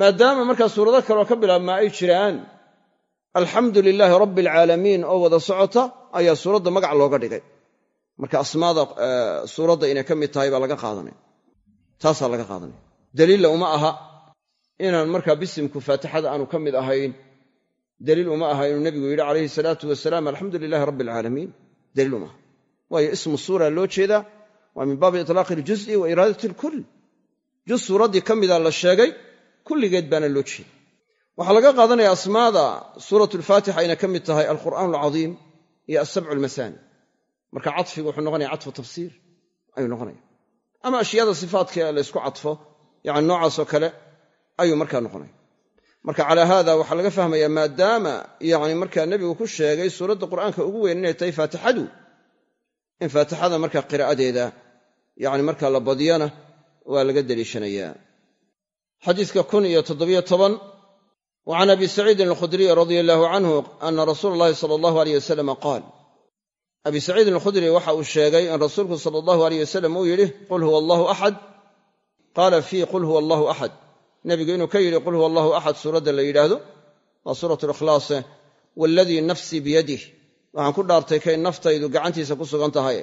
maadaama markaa suurado kaleo ka bilaabmaa ay jiraan alxamdu lilaahi rabbi alcaalamiin oo wada socota ayaa suuradda magac looga dhigay. Marka asmaada suuradda inay ka mid tahay baa laga qaadanaya taasaa laga qaadanaya daliilla uma aha inaan markaa bisimku faatixada aanu ka mid ahayn. Daliil uma aha inuu nebigu yidhi calayhi salaatu wasalaam alxamdu lilahi rabbi alcaalamiin daliil uma aha waayo ismu suura loo jeedaa waa min baabi itlaaqi iljuzi wa iraadat ilkull juz suuraddii ka mida la sheegay kulligeed baana loo jeeda waxaa laga qaadanaya asmaada suurat alfaatixa inay ka mid tahay alqur'aan alcadiim iyo asabcu almasaani marka cadfigu wuxuu noqonaya cadfu tafsiir ayuu noqonaya ama ashyaada sifaatka ee la ysku cadfo yani noocaasoo kale ayuu markaa noqonaya marka calaa haada waxaa laga fahmayaa maadaama yani markaa nebigu ku sheegay suuradda qur'aanka ugu weyn inay tahay faatixadu. In faatixada markaa qiraa'adeeda yani markaa la badiyana waa laga deliishanayaa. Xadiiska kun iyo toddobiyo toban wa abi saciidin alkhudriy radia allahu canhu ana rasuula allahi sala allahu aleyh wasalama qaal. Abi saciidin alkhudri waxa uu sheegay in rasuulku sala allahu aleyh wasalam uu yidhi qul huwa allahu axad qaala fii qul huwa allahu axad nebigu inuu ka yidhi qul huwa allahu axad suuradda la yidhaahdo waa suuratu likhlaase waaladii nafsii biyadih waxaan ku dhaartay kay naftaydu gacantiisa ku sugan tahay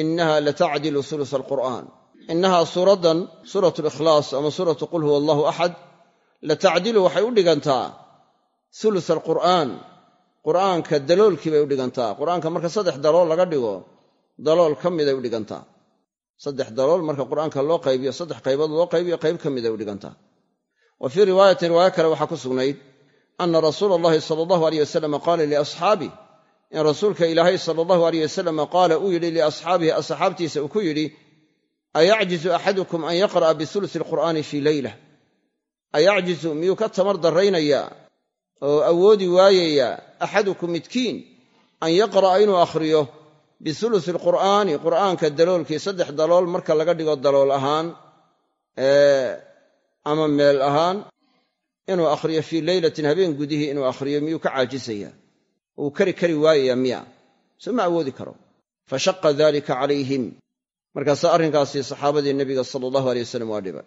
innaha latacdilu sulus alqur'aan. Innahaa suuraddan suuratu likhlaas ama suuratu qul huwa allahu axad latacdilu waxay u dhigantaa sulus alqur'aan. Qur'aanka daloolkii bay u dhigantaa. Qur'aanka marka saddex dalool laga dhigo dalool ka miday u dhigantaa. Saddex dalool marka qur'aanka loo qaybiyo saddex qaybood loo qaybiyo qayb ka miday u dhigantaa wa fii riwaayatin riwaayo kale waxaa ku sugnayd ana rasuula allahi sala allahu aleyh wasalam qaala liasxaabih in rasuulka ilaahay sala allahu aleyh wasalam qaala uu yidhi liasxaabihi asxaabtiisa uu ku yidhi ayacjizu axadukum an yaqra'a bisulusi alqur'aani fii leylah ayacjizu miyuu ka tamar darraynayaa oo awoodi waayayaa? Axadukum midkiin an yaqra'a inuu akhriyo bisulusi alqur'aani qur'aanka daloolkii saddex dalool marka laga dhigo dalool ahaan ama meel ahaan inuu akhriyo fii leylatin habeen gudihii inuu akhriyo miyuu ka caajisayaa uu kari kari waayayaa miya. Se ma awoodi karo. Fashaqa dalika calayhim. Markaasaa arrinkaasi saxaabadii nebiga sala allahu aley wasalam waa dhibay.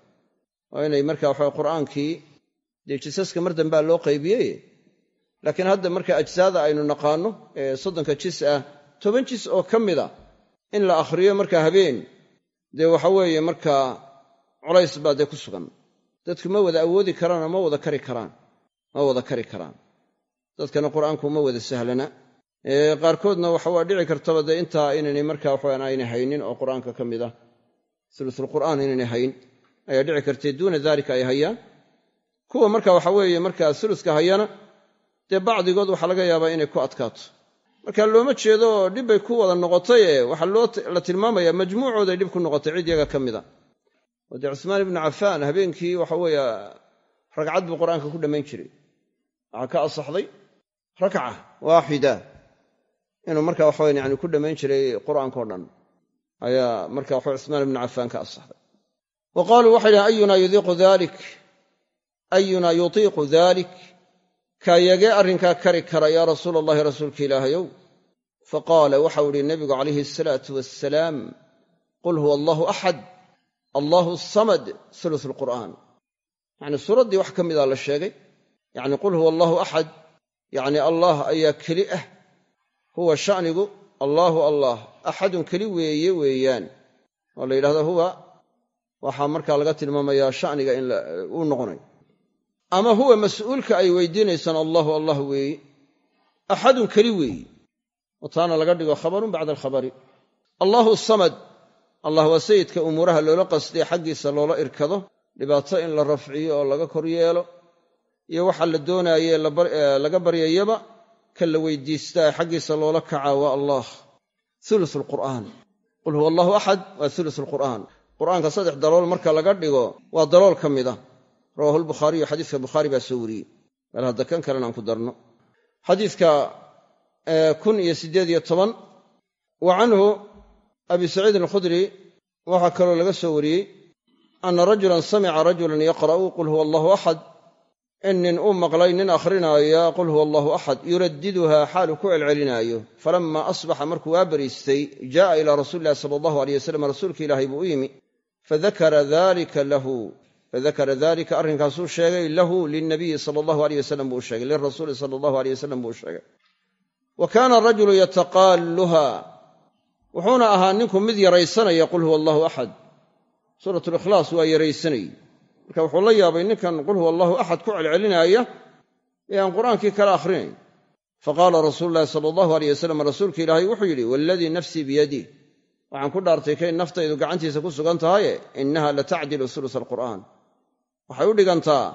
Waa inay marka waxa qur'aankii dee jisaska mar dambaa loo qaybiyey laakiin hadda marka ajsaada aynu naqaanno ee soddonka jis ah toban jis oo ka mida in la akhriyo marka habeen dee waxa weeye markaa culays baa dee ku sugan dadku ma wada awoodi karaanoo ma wada kari karaan. Ma wada kari karaan. Dadkana qur'aanku ma wada sahlana. Qaarkoodna waxa waa dhici kartaba dee intaa inaynay marka waxaan aynay haynin oo qur'aanka ka mid ah. Sulusulqur'aan inaynay hayn. Ayaa dhici kartee duuna daalika ay hayaan. Kuwa marka waxa weeye markaa suluska hayana dee bacdigood waxaa laga yaabaa inay ku adkaato. Marka looma jeedo dhib bay ku wada noqotaye waxaa la tilmaamaya majmuucooday dhib ku noqotay cid yaga ka mida oo dee cusmaan ibnu cafaan habeenkii waxa weeye ragcad buu qur'aanka ku dhammayn jiray. Waxaa ka asaxday rakca waaxida. Inuu marka waxaweyn yani ku dhammayn jiray qur'aankao dhan ayaa marka waxa cusmaan ibnu cafaan ka asaxday wa qaaluu waxay dhahen ayunaa yudiiqu dalik ayunaa yutiiqu dalik kaayagee arrinkaa kari kara yaa rasuula allahi rasuulka ilaahayow faqaala waxau idhi nebigu calayhi asalaatu wassalaam qul huwa allahu axad allahu samad sulus alqur'aan yacni suuraddii wax ka mida la sheegay. Yacni qul huwa allahu axad yacni allah ayaa keli ah. Huwa shanigu allaahu allah. Axadun keli weeye weeyaan. Oo la yidhahdo huwa. Waxaa markaa laga tilmaamayaa shaniga in uu noqonayo ama huwa mas'uulka ay weydiinaysaan allahu allah weeye axadun keli weeye oo taana laga dhigo khabarun bacda alkhabari allah waa sayidka umuuraha loola qasday xaggiisa loola irkado dhibaato in la rafciyo oo laga kor yeelo iyo waxa la doonaaye laga baryayaba ka la weydiistaa xaggiisa loola kacaa waa allah. Ulus lqur'aan qul huwa allahu axad waa ulus lqur'aan qur'aanka saddex dalool marka laga dhigo waa dalool ka mida. Rawahu lbukhaariyu xadiiska bukhaari baa soo wariyey. Bal hadda kan kalena aan ku darno. Xadiidka kun iyo siddeed iyo toban wa canhu abi saciidin alkhudri waxaa kaloo laga soo wariyey ana rajulan samica rajulan yaqra'u qul huwa allahu axad in nin uu maqlay nin akhrinaayo qul huwa allahu axad yuraddiduha xaalu ku celcelinaayo. Falamma asbaxa markuu waa bariistay jaa'a ilaa rasuuli illahi sala allahu aleyh wasalam rasuulka ilaahay buu u yimi. Fadakara dalika arrinkaasuu sheegay lahu lilnabiyi sala allahu aleyh wasalam buu sheegay lirasuuli sala allahu aleyh wasalam buu sheegay wuxuuna ahaa ninku mid yaraysanaya qul huwa allahu axad. Suurat likhlaas waa yaraysanayey marka wuxuu la yaabay ninkan qul huwa allahu axad ku celcelinaaya ee aan qur'aankii kala akhrinayn. Faqaala rasuulu llahi sala allahu aleyh wasalam rasuulka ilaahay wuxuu yidhi waaladii nafsii biyadih waxaan ku dhaartay kay naftaydu gacantiisa ku sugan tahaye innaha latacdilu sulus alqur'aan. Waxay u dhigantaa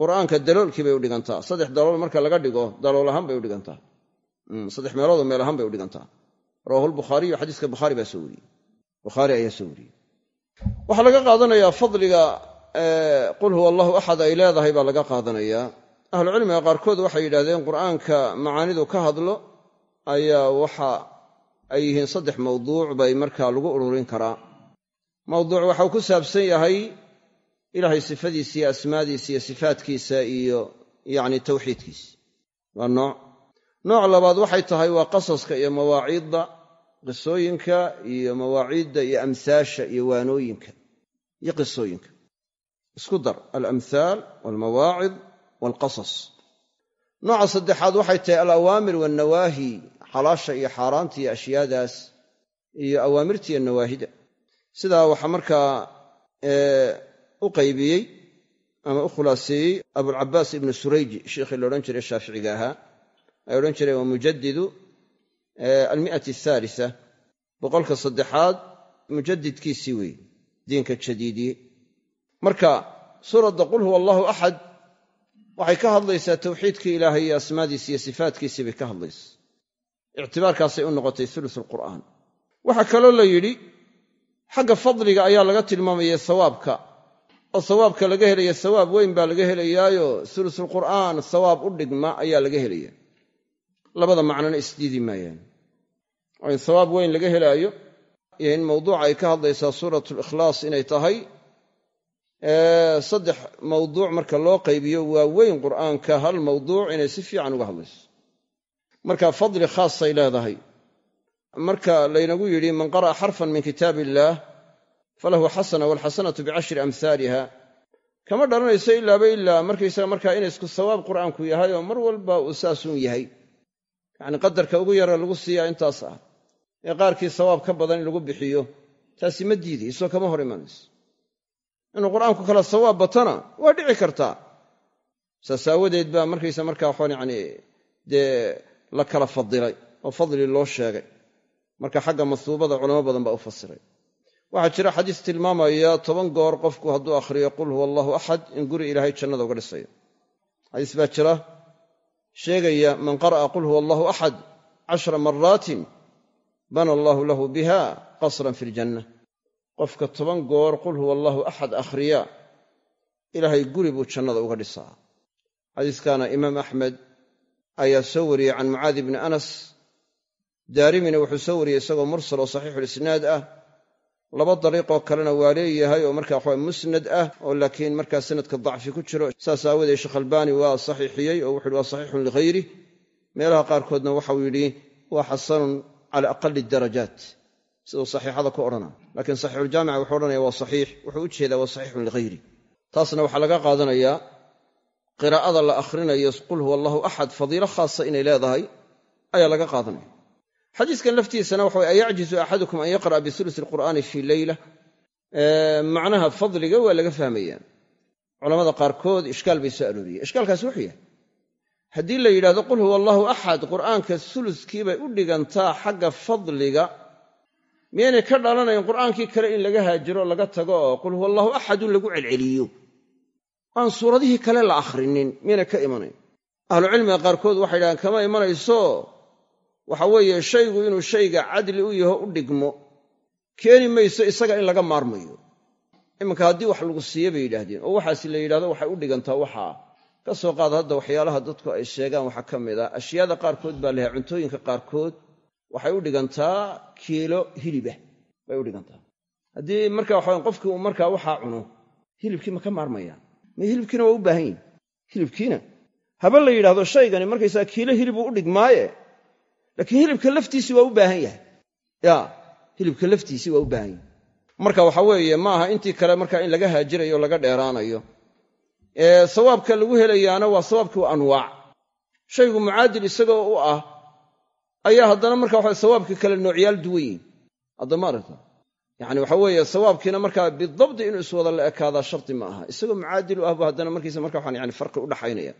qur'aanka daloolkii bay u dhigantaa. Saddex dalool marka laga dhigo dalool ahaan bay u dhigantaa. Saddex meeloodoo meel ahaan bay u dhigantaa rawahu lbukhaariyu xadiiska bukhaari baa soo wariyey. Bukhaari ayaa soo wariyey. Waxaa laga qaadanayaa fadliga qul huwa allahu axad ay leedahay baa laga qaadanayaa ahlucilmiga qaarkood waxay yidhahdeen qur'aanka macaanidu ka hadlo ayaa waxa ay yihiin saddex mawduuc bay markaa lagu ururin karaa. Mawduuc waxau ku saabsan yahay ilaahay sifadiisa iyo asmaadiisa iyo sifaatkiisa iyo yacni tawxiidkiisa. Waa nooc nooc labaad waxay tahay waa qasaska iyo mawaaciidda qisooyinka iyo mawaaciidda iyo amhaasha iyo waanooyinka iyo qisooyinka. Isku dar alamhaal walmawaacid walqasas. Nooca saddexaad waxay tahay alawaamir waalnawaahi xalaasha iyo xaaraanta iyo ashyaadaas iyo awaamirta iyo nawaahida. Sidaa waxaa markaa u qaybiyey ama u khulaaseeyey abulcabaas ibnu surayji sheikhii la odhan jiray shaaficiga ahaa ay odhan jireen waa mujadidu almi'ati athaalisa boqolka saddexaad mujadidkiisii weeye diinka jadiidiye marka suuradda qul huwa allahu axad waxay ka hadlaysaa tawxiidkii ilaahay iyo asmaadiisi iyo sifaatkiisii bay ka hadlaysa. Ictibaarkaasay u noqotay ulus alqur'aan waxaa kaloo la yidhi xagga fadliga ayaa laga tilmaamayay sawaabka oo sawaabka laga helaya sawaab weyn baa laga helayaayo. Sulusulqur'aan sawaab u dhigma ayaa laga helaya labada macnona isdiidi maayaan. Oo in sawaab weyn laga helaayo iyo in mawduuca ay ka hadlaysaa suuratu likhlaas inay tahay. Saddex mawduuc marka loo qaybiyo waa weyn qur'aanka hal mawduuc inay si fiican uga hadlayso. Marka fadli khaasay leedahay. Marka laynagu yidhi man qara'a xarfan min kitaab illaah falahu xasana walxasanatu bicashri amhaaliha kama dhalanayso ilaaba ilaa markaysaga markaa in isku sawaab qur'aanku yahay oo mar walba uu saasuun yahay yacni qadarka ugu yara lagu siiyaa intaas ah ee qaarkii sawaab ka badan in lagu bixiyo taasi ma diidayso kama hor imanayso inuu qur'aanku kala sawaab batana waa dhici kartaa. Saas aawadeed baa markaysa markaa waxaan yacni dee la kala fadilay oo fadli loo sheegay. Marka xagga masuubada culamo badan baa u fasiray. Waxaa jira xadiis tilmaamaya toban goor qofku hadduu akhriyo qul huwa allahu axad in guri ilaahay jannada uga dhisayo. Xadiis baa jira sheegaya man qara'a qul huwa allahu axad cashra maraatin bana allaahu lahu biha qasran fi ljanna qofka toban goor qul huwa allahu axad akhriya ilaahay guri buu jannada uga dhisaa. Xadiiskaana imaam axmed ayaa soo wariyey can mucaadi bni anas. Daarimina wuxuu soo wariyey isagoo mursal oo saxiixulisnaad ah laba dariiqoo kalena waa leeyahay oo markaa waxaa musnad ah oo laakiin markaa sanadka dacfi ku jiro. Saas aawadeed sheekh albaani waa saxiixiyey oo wuxu uhi waa saxiixun lighayrih meelaha qaarkoodna waxau yidhi waa xasanun cala aqali darajaat. Siduu saxiixada ku odhana laakiin saxiixuljaamica wuxuu odhanaya waa saxiix. Wuxuu u jeedaa waa saxiixun lighayri. Taasna waxaa laga qaadanayaa qiraa'ada la akhrinayo qul huwa allahu axad fadiilo khaasa inay leedahay ayaa laga qaadanaya xadiiskan laftiisana waxa ayacjizu axadukum an yaqra'a bisulus alqur'aani fii leyla macnaha fadliga waa laga fahmaya culamada qaarkood ishkaal bay soo arooriyeen. Ishkaalkaasi wuxuu yahay haddii la yidhahdo qul huwa allahu axad qur'aanka suluskii bay u dhigantaa xagga fadliga. Miyaynay ka dhalanayn qur'aankii kale in laga haajiro laga tago oo qul huwa allahu axadun lagu celceliyo? Aan suuradihii kale la akhrinin miyaynay ka imanayn. Ahlucilmiga qaarkood waxay yidhahdeen kama imanayso waxa weeye shaygu inuu shayga cadli u yaho u dhigmo keeni mayso isaga in laga maarmayo. Iminka haddii wax lagu siiye bay yidhaahdeen oo waxaas la yidhahdo waxay u dhigantaa waxaa ka soo qaada hadda waxyaalaha dadku ay sheegaan waxaa ka mid ah ashyaada qaarkood baa lahay cuntooyinka qaarkood waxay u dhigantaa kiilo hilibah bay u dhigantaa. Haddii marka waxa qofkii uu markaa waxaa cuno hilibkii ma ka maarmaya. Ma hilibkiina waa u baahan yihiin hilibkiina? Haba la yidhahdo shaygani markaysaa kiilo hilibuu u dhigmaaye laakiin hilibka laftiisii waa u baahan yahay. Ya hilibka laftiisii waa u baahan yahay. Marka waxa weeye ma aha intii kale markaa in laga haajirayo o laga dheeraanayo. Ee sawaabka lagu helayaana waa sawaabkii waa anwaac. Shaygu mucaadil isagoo u ah ayaa haddana marka waxa sawaabkii kale noocyaal duwan yihiin haddama aragta yacni waxa weeye sawaabkiina markaa bidabdi inuu iswada la ekaadaa sharti ma aha. Isagoo mucaadil u ahbu haddana markiisa marka waxaan yani farqi u dhaxaynaya.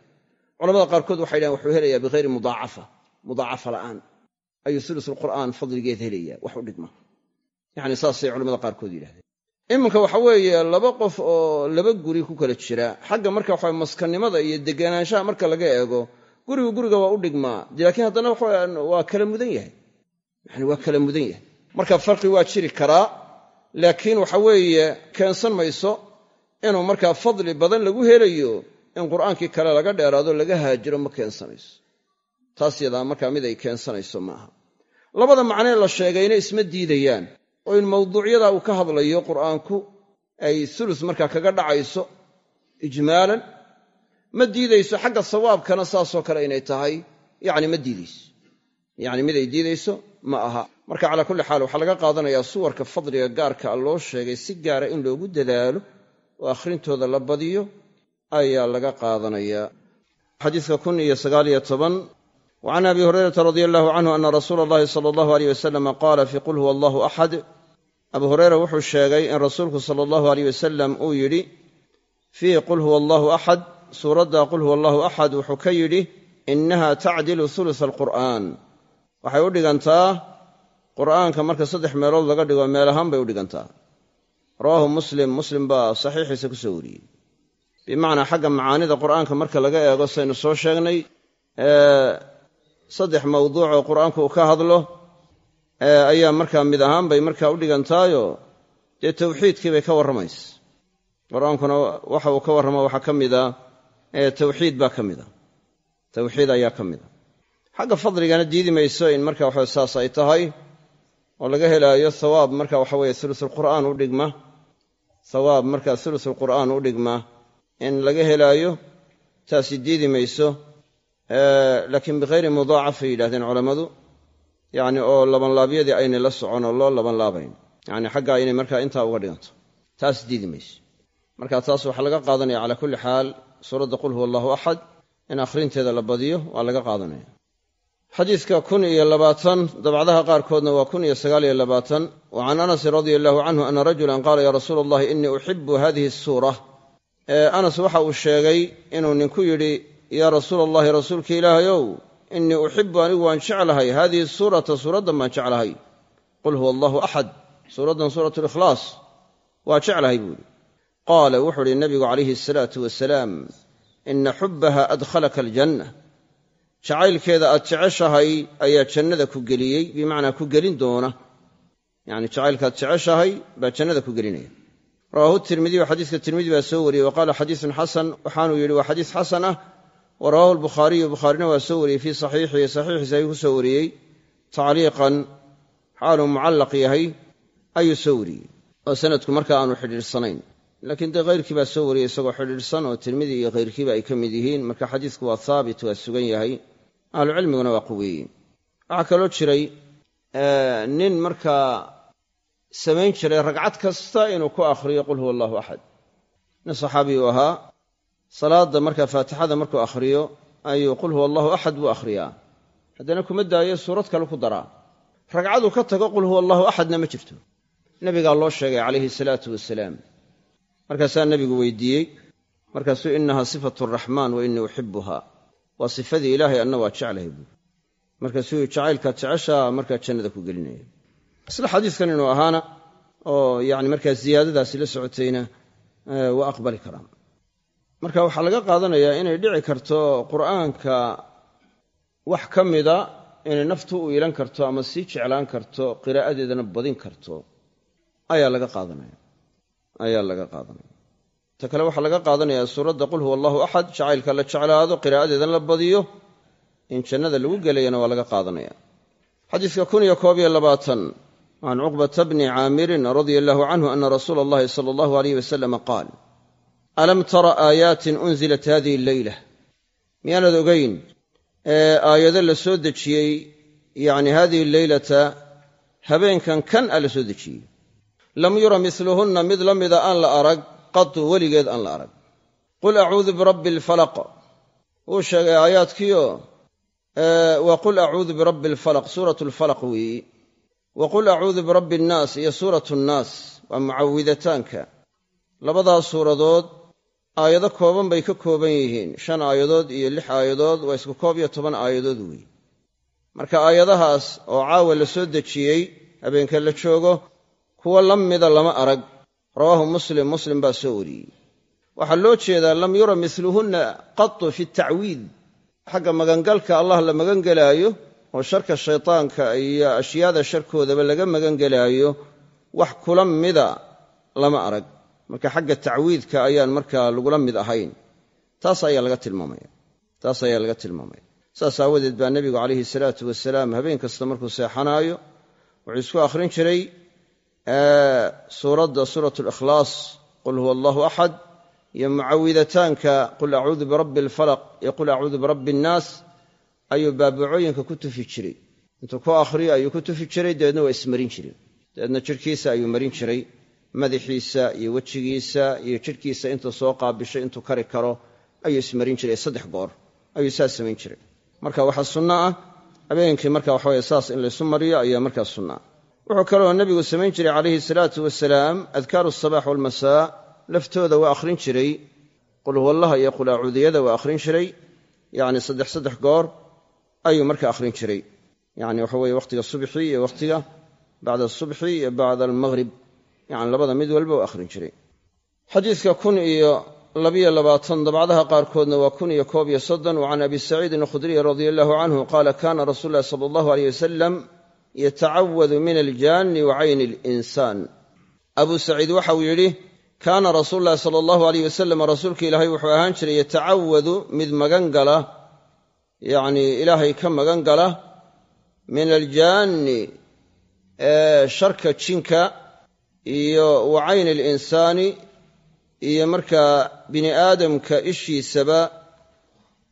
Culamada qaarkood waxay dhahen wuxuu helayaa bihayri mudaacafa mudaacafa la'aan. Ayuu sulusulqur'aan fadligeed helaya wax u dhigma. Yacni saasay culamada qaarkood yidhahdeen iminka waxa weeye laba qof oo laba guri ku kala jira xagga marka waxa maskanimada iyo deganaanshaha marka laga eego gurigu guriga waa u dhigmaa laakiin haddana waa kala mudan yahay. Yani waa kala mudan yahay. Marka farqi waa jiri karaa laakiin waxa weeye keensan mayso inuu markaa fadli badan lagu helayo in qur'aankii kale laga dheeraado laga haajiro ma keensanayso taas yadaa markaa mid ay keensanayso maaha. Labada macnee la sheegayna isma diidayaan oo in mawduucyadaa uu ka hadlayo qur'aanku ay sulus markaa kaga dhacayso ijmaalan ma diidayso xagga sawaabkana saasoo kale inay tahay yacni ma diidayso. Yacni mid ay diidayso ma aha. Marka calaa kulli xaal waxaa laga qaadanayaa suwarka fadliga gaarka a loo sheegay si gaara in loogu dadaalo oo akhrintooda la badiyo ayaa laga qaadanayaa xadiiska kun iyo sagaaliyo toban wa can abi hurayrata radia allahu canhu ana rasuula allahi sala allahu aleyh wasalama qaala fii qul huwa allahu axad abu hureyra wuxuu sheegay in rasuulku sala allahu aleyh wasalam uu yidhi fii qul huwa allahu axad suuradda qul huwa allahu axad wuxuu ka yidhi innaha tacdilu hulusa alqur'aan waxay u dhigantaa qur'aanka marka saddex meelood laga dhigo meel ahaan bay u dhigantaa rawaahu muslim muslim baa saxiixiisa ku soo wariyey bimacnaa xagga macaanida qur'aanka marka laga eego saynu soo sheegnay saddex mawduuc oo qur'aanku uu ka hadlo ayaa markaa mid ahaan bay markaa u dhigantaayo dee tawxiidkii bay ka warramaysa qur'aankuna waxa uu ka warrama waxaa ka mida tawxiid baa ka mida. Tawxiid ayaa ka mida. Xagga fadligana diidi mayso in marka waxa saas ay tahay oo laga helaayo hawaab marka waxa weye ulusulqur'aan u dhigma. Hawaab marka ulusulqur'aan u dhigma in laga helaayo taasi diidi mayso laakiin bikhayri mudaacafay yidhahdeen culammadu yacni oo labanlaabyadii aynay la socon oo loo labanlaabayn. Yacni xaggaa inay markaa intaa uga dhiganto. Taas diidi mayso. Marka taas waxaa laga qaadanaya calaa kulli xaal suuradda qul huwa allahu axad in akhrinteeda la badiyo waa laga qaadanaya. Xadiidka kun iyo labaatan dabcdaha qaarkoodna waa kun iyo sagaaliyo labaatan. Wa can anasin radia allahu canhu ana rajulan qaala yaa rasuula allahi inii uxibu hadihi asuura anas waxa uu sheegay inuu ninku yidhi yaa rasuula allahi rasuulka ilaahayow inii uxibu anigu waan jeclahay. Hadihi suurata suuraddan baan jeclahay. Qul huwa allahu axad suuraddan suuratu likhlaas waa jeclahay buu yidhi. Qaala wuxuu idhi nabigu calayhi asalaatu wasalaam ina xubbaha adkhalaka aljanna jacaylkeeda aad jeceshahay ayaa jannada ku geliyey bimacnaa ku gelin doona. Yacni jacaylkaad jeceshahay baa jannada ku gelinaya. Rawaahu tirmidiyu xadiiska tirmidi baa soo wariyey wa qaala xadiisun xasan waxaanuu yidhi waa xadiis xasan ah wa rawaahu albukhaariyu bukhaarina waa soo wariyey fii saxiixihi saxiixiisa ayuu ku soo wariyey. Tacliiqan xaaluu mucallaq yahay ayuu soo wariyey. Oo sanadku markaa aanu xidhiidhsanayn. Laakiin dee khayrkii baa soo wariyey isagoo xidhiidhsan oo tirmidi iyo khayrkiiba ay ka mid yihiin. Marka xadiisku waa haabit waa sugan yahay. Ahlucilmiguna waa quweeyeen. Waxaa kaloo jiray nin markaa samayn jiray ragcad kasta inuu ku akhriyo qul huwa allahu axad nin saxaabiyu ahaa salaadda markaa faatixada markuu akhriyo ayuu qul huwa allahu axad buu akhriyaa. Haddana kuma daayo suurad kale ku daraa. Ragcaduu ka tago qul huwa allahu axadna ma jirto. Nebigaa loo sheegay calayhi salaatu wasalaam markaasaa nebigu weydiiyey markaasuu innahaa sifatu araxmaan wa innii uxibuha waa sifadii ilaahay anna waa jeclahay buui markaasuu jacaylkaad jeceshaa markaa jannada ku gelinaya. Isla xadiiskan inuu ahaana oo yani markaa ziyaadadaasi la socotayna waa aqbali karaan marka waxaa laga qaadanayaa inay dhici karto qur'aanka wax ka mida inay naftu u iilan karto ama sii jeclaan karto qiraa'adeedana badin karto. Ayaa laga qaadanaya. Ayaa laga qaadanaya. Ta kale waxaa laga qaadanayaa suuradda qul huwa allahu axad jacaylka la jeclaado qiraa'adeedana la badiyo. In jannada lagu gelayana waa laga qaadanaya. Xadiiska kun iyo koob iyo labaatan can cuqbata bni caamirin radia allahu canhu ana rasuula allahi sala allahu aleyh wasalama qaal alam tara aayaatin unzilat hadihi alleyla miyaanad ogayn aayado la soo dejiyey yacni hadihi alleylata habeenkan kan a la soo dejiyey lam yura miluhunna mid la mida aan la arag qatu weligeed aan la arag qul acuudu birabbi alfalaq wuu sheegay aayaadkiio wa qul acuudu birabbi alfalaq suuratu alfalaq weeyi wa qul acuudu birabbi annaas iyo suuratu nnaas waa mucawidataanka labadaas suuradood aayado kooban bay ka kooban yihiin. Shan aayadood iyo lix aayadood waa isku koob iyo toban aayadood weeye marka aayadahaas oo caawa la soo dejiyey habeenka la joogo kuwa la mida lama arag. Rawaahu muslim muslim baa soo wariyey. Waxaa loo jeedaa lam yura miluhunna qatu fi tacwiid xagga magangalka allah la magangelaayo oo sharka shaytaanka iyo ashyaada sharkoodaba laga magangelaayo wax kula mida lama arag marka xagga tacwiidka ayaan markaa lagula mid ahayn. Taas ayaa laga tilmaamaya. Taas ayaa laga tilmaamaya. Saas aawadeed baa nebigu calayhi salaatu wasalaam habeen kasta markuu seexanaayo wuxuu isku akhrin jiray suuradda suurat likhlaas qul huwa allahu axad iyo mucawidataanka qul acuudu birabbi alfalaq iyo qul acuudu birabbi annaas ayuu baabacooyinka ku tufi jiray. Intuu ku akhriyo ayuu ku tufi jiray dabeedna waa ismarin jiray. Dabeedna jidhkiisa ayuu marin jiray madaxiisa iyo wejigiisa iyo jidhkiisa intuu soo qaabishay intuu kari karo ayuu ismarin jiray saddex goor ayuu saas samayn jiray. Marka waxaa sunno ah habeenkii marka waxaweye saas in laysu mariyo ayaa markaa sunna. Wuxuu kaloo nebigu samayn jiray calayhi salaatu wasalaam adkaaru asabax walmasaa laftooda waa akhrin jiray qul huwallaha iyo qul acuudiyada waa akhrin jiray yacni saddex saddex goor ayuu marka akhrin jiray. Yacni waxa weye wakhtiga subxi iyo wakhtiga bacda asubxi iyo bacda almaghrib yani labada mid walba u akhrin jiray. Xadiidka kun iyo labiyo labaatan dabcdaha qaarkoodna waa kun iyo koob iyo soddon. Wa can abi saciidin alkhudriy radia allahu canhu qaala kana rasuulu llahi sala allahu aleyh wasalam yatacawadu min aljaanni wa cayni alinsaan. Abuu saciid waxauu yidhi kaana rasuulu llahi sala allahu aleyh wasalam rasuulka ilaahay wuxuu ahaan jiray yatacawadu mid magan gala yacnii ilaahay ka magan gala min aljaanni sharka jinka iyo wa cayni alinsaani iyo markaa bini aadamka ishiisaba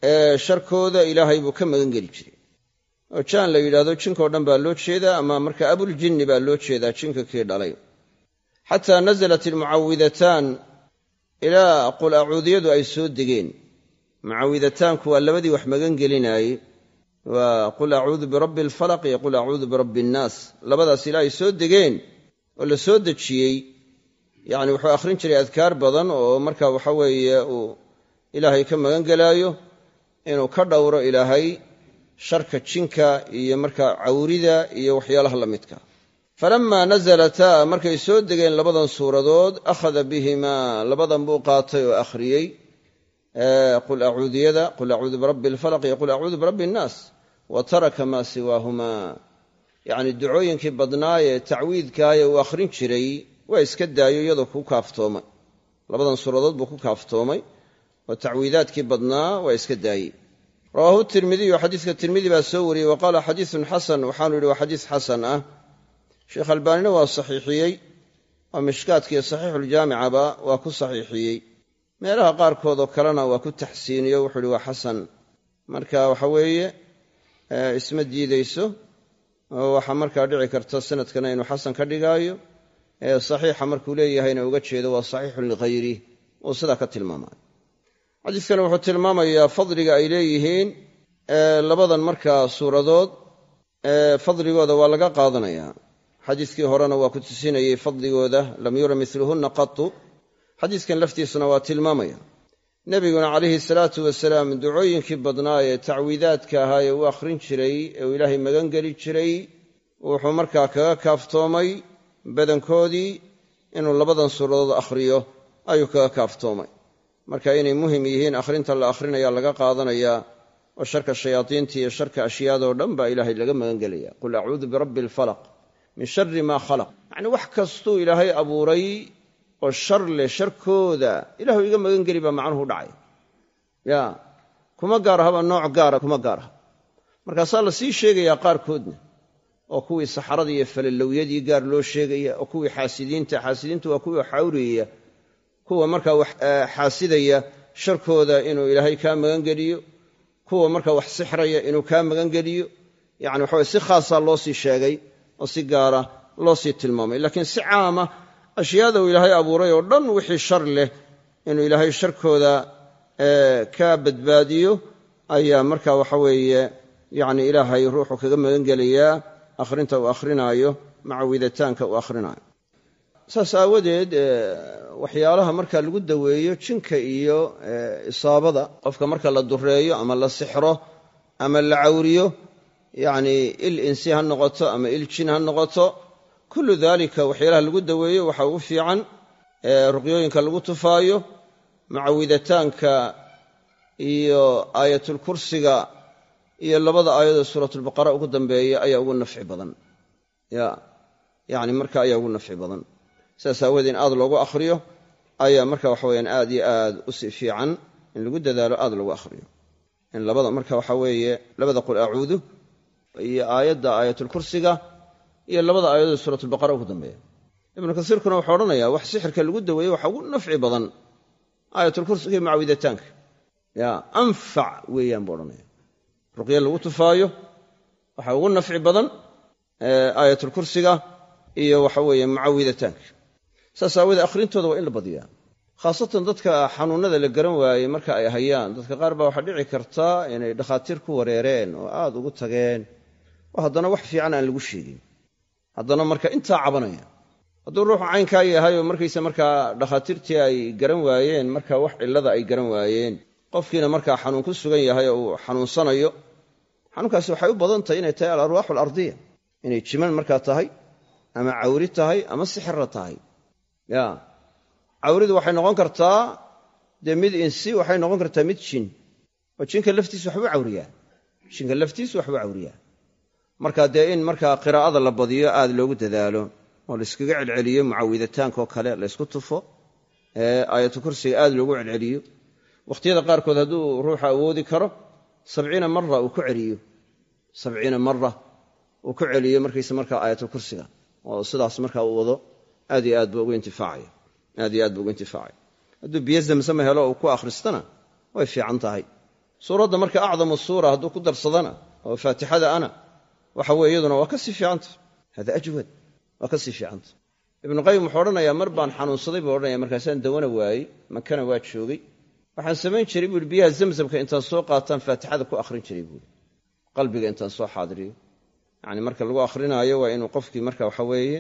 ee sharkooda ilaahay buu ka magan geli jiray. Oo jaan la yidhahdo jinkao dhan baa loo jeedaa ama marka abuljinni baa loo jeedaa jinka kii dhalay. Xataa nasalat almucawidataan ilaa qul acuudiyadu ay soo degeen. Mucawidataanku waa labadii wax magan gelinaayey waa qul acuudu birabbi alfalaq iyo qul acuudu birabbi annaas. Labadaas ilaa ay soo degeen oo la soo dejiyey yacni wuxuu akhrin jiray adkaar badan oo marka waxa weeye uu ilaahay ka magan gelaayo inuu ka dhowro ilaahay sharka jinka iyo markaa cawrida iyo waxyaalaha la midka. Falammaa nasalataa markay soo degeen labadan suuradood akhada bihimaa labadan buu qaatay oo akhriyey qul acuudiyada qul acuudu birabbi alfalaq iyo qul acuudu birabbi annaas wa taraka maa siwaahumaa yacni ducooyinkii badnaayee tacwiidkaayee uu akhrin jiray waa iska daayo iyadoo ku kaaftoomay. Labadan suuradood buu ku kaaftoomay oo tacwiidaadkii badnaa waa iska daayey. Rawaahu tirmidiyu xadiiska tirmidi baa soo wariyey wa qaala xadiisun xasan waxaanu yidhi waa xadiis xasan ah. Sheekh albaanina waa saxiixiyey oo mishkaadkiiyo saxiixuljaamicaba waa ku saxiixiyey. Meelaha qaarkoodoo kalena waa ku taxsiiniyo wuxuu ihi waa xasan. Marka waxa weeye isma diidayso oo waxaa markaa dhici karta sanadkana inuu xasan ka dhigaayo ee saxiixa markuu leeyahayna uga jeedo waa saxiixun likhayri uu sidaa ka tilmaamay xadiiskani wuxuu tilmaamayaa fadliga ay leeyihiin labadan markaa suuradood fadligooda waa laga qaadanayaa xadiiskii horena waa ku tusinayey fadligooda lam yura miluhunna qatu xadiiskan laftiisuna waa tilmaamaya nebiguna calayhi salaatu wasalaam ducooyinkii badnaa ee tacwiidaadka ahaa ee uu akhrin jiray ee uu ilaahay magan geli jiray wuxuu markaa kaga kaaftoomay badankoodii inuu labadan suuradood akhriyo ayuu kaga kaaftoomay. Marka inay muhiim yihiin akhrinta la akhrinaya laga qaadanayaa oo sharka shayaadiinta iyo sharka ashyaadoo dhan baa ilaahay laga magan gelaya qul acuudu birabbi alfalaq min shari maa khalaq. Yacnii wax kastuu ilaahay abuuray oo shar leh sharkooda. Ilahu iga magan geli baa macnuhu dhacay. Ya kuma gaar ahaba nooc gaara kuma gaar markaasaa la sii sheegayaa qaarkoodna oo kuwii saxaradii iyo falalowyadii gaar loo sheegaya oo kuwii xaasidiinta xaasidiintu waa kuwii xawriyaya kuwa markaa wax xaasidaya sharkooda inuu ilaahay kaa magan geliyo kuwa markaa wax sixraya inuu kaa magan geliyo. Yani waxaway si khaasaa loo sii sheegay oo si gaara loo sii tilmaamay. Laakiin si caama ashyaada uu ilaahay abuuray oo dhan wixii shar leh inuu ilaahay sharkooda ka badbaadiyo ayaa marka waxa weeye yani ilaahay ruuxu kaga magan gelayaa akhrinta uu akhrinaayo macawidataanka uu akhrinaayo saas aawadeed waxyaalaha marka lagu daweeyo jinka iyo isaabada qofka marka la dureeyo ama la sixro ama la cawriyo yacni il insi ha noqoto ama il jin ha noqoto kullu daalika waxyaalaha lagu daweeyo waxa ugu fiican ruqyooyinka lagu tufaayo mucawidataanka iyo aayatulkursiga iyo labada aayadoo suuratulbaqara ugu dambeeya ayaa ugu nafci badan. Ya yacni marka ayaa ugu nafci badan. Sidaas aawoodee in aad loogu akhriyo ayaa marka waxa weyaan aad iyo aad u si fiican. In lagu dadaalo aad lagu akhriyo. In labada marka waxa weeye labada qul acuudu iyo aayadda aayatulkursiga iyo labada aayadood suuratulbaqara ugu dambeeya. Ibnu kasiirkuna wuxuu odhanayaa wax sixirka lagu daweeye waxa ugu nafci badan aayatulkursiga iyo mucawidataanka ya anfac weeyaan buu odhanaya ruqya lagu tufaayo waxaa ugu nafci badan aayatulkursiga iyo waxa weeye mucawidataanka saas aawoodee akhrintooda waa in la badiyaa. Khaasatan dadka xanuunnada la garan waayey marka ay hayaan dadka qaar baa waxaa dhici karta inay dhakhaatiir ku wareereen oo aad ugu tageen. Oo haddana wax fiican aan lagu sheegin haddana marka intaa cabanaya. Hadduu ruuxu caynkaa yahay oo markaysa markaa dhakhaatiirtii ay garan waayeen marka wax cillada ay garan waayeen qofkiina markaa xanuun ku sugan yahay oo uu xanuunsanayo xanuunkaasi waxay u badan tahay inay tahay alarwaaxu alardiya inay jiman markaa tahay ama cawri tahay ama sixirra tahay. Ya. Cawridu waxay noqon kartaa dee mid insi waxay noqon kartaa mid jin. Oo jinka laftiisu waxbuu cawriyaa. Jinka laftiisu waxbuu cawriyaa marka dee in markaa qiraa'ada la badiyo aad loogu dadaalo oo layskaga celceliyo mucawidataankaoo kale laysku tufo aayatu kursiga aad loogu celceliyo wakhtiyada qaarkood hadduu ruuxa awoodi karo sabciina mara uu ku celiyo. Sabciina mara uu ku celiyo markayse markaa aayatulkursiga oo sidaas markaa uu wado aad iyo aad buu ugu intifaacaya. Aad iyo aad buu ugu intifaacaya. Hadduu biyo zamsama helo uu ku akhristana way fiican tahay. Suuradda marka acdamu suura hadduu ku darsadana oo faatixada ana waxa weye iyaduna waa ka sii fiicantah hada ajwad waa ka sii fiicantah ibnu qayim wuxuu odhanayaa mar baan xanuunsaday buu odhanaya markaasaan dawana waayey makana waa joogay. Waxaan samayn jiray buui biyaha zamzamka intaan soo qaataan faatixada ku akhrin jiray buui qalbiga intaan soo xaadiriyo. Yacni marka lagu akhrinaayo waa inuu qofkii marka waxa weeye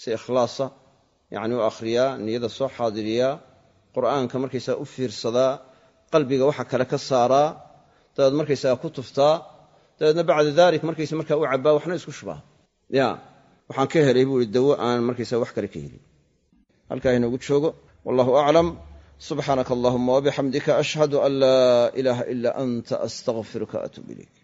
si ikhlaasa yacni u akhriyaa niyada soo xaadiriyaa qur'aanka markaysaga u fiirsadaa qalbiga waxa kale ka saaraa dabeed markaysaga ku tuftaa dabeedna bacda dalik markaysa markaa u cabbaa waxna isku shubaa. Ya waxaan ka helay buu ihi dawo aan markaysaga wax kale ka helin. Halkaa inoogu joogo wallahu aclam. Subxaanaka allahuma wabixamdika ashhadu an laa ilaaha ila anta astaqfiruka atuub ilayk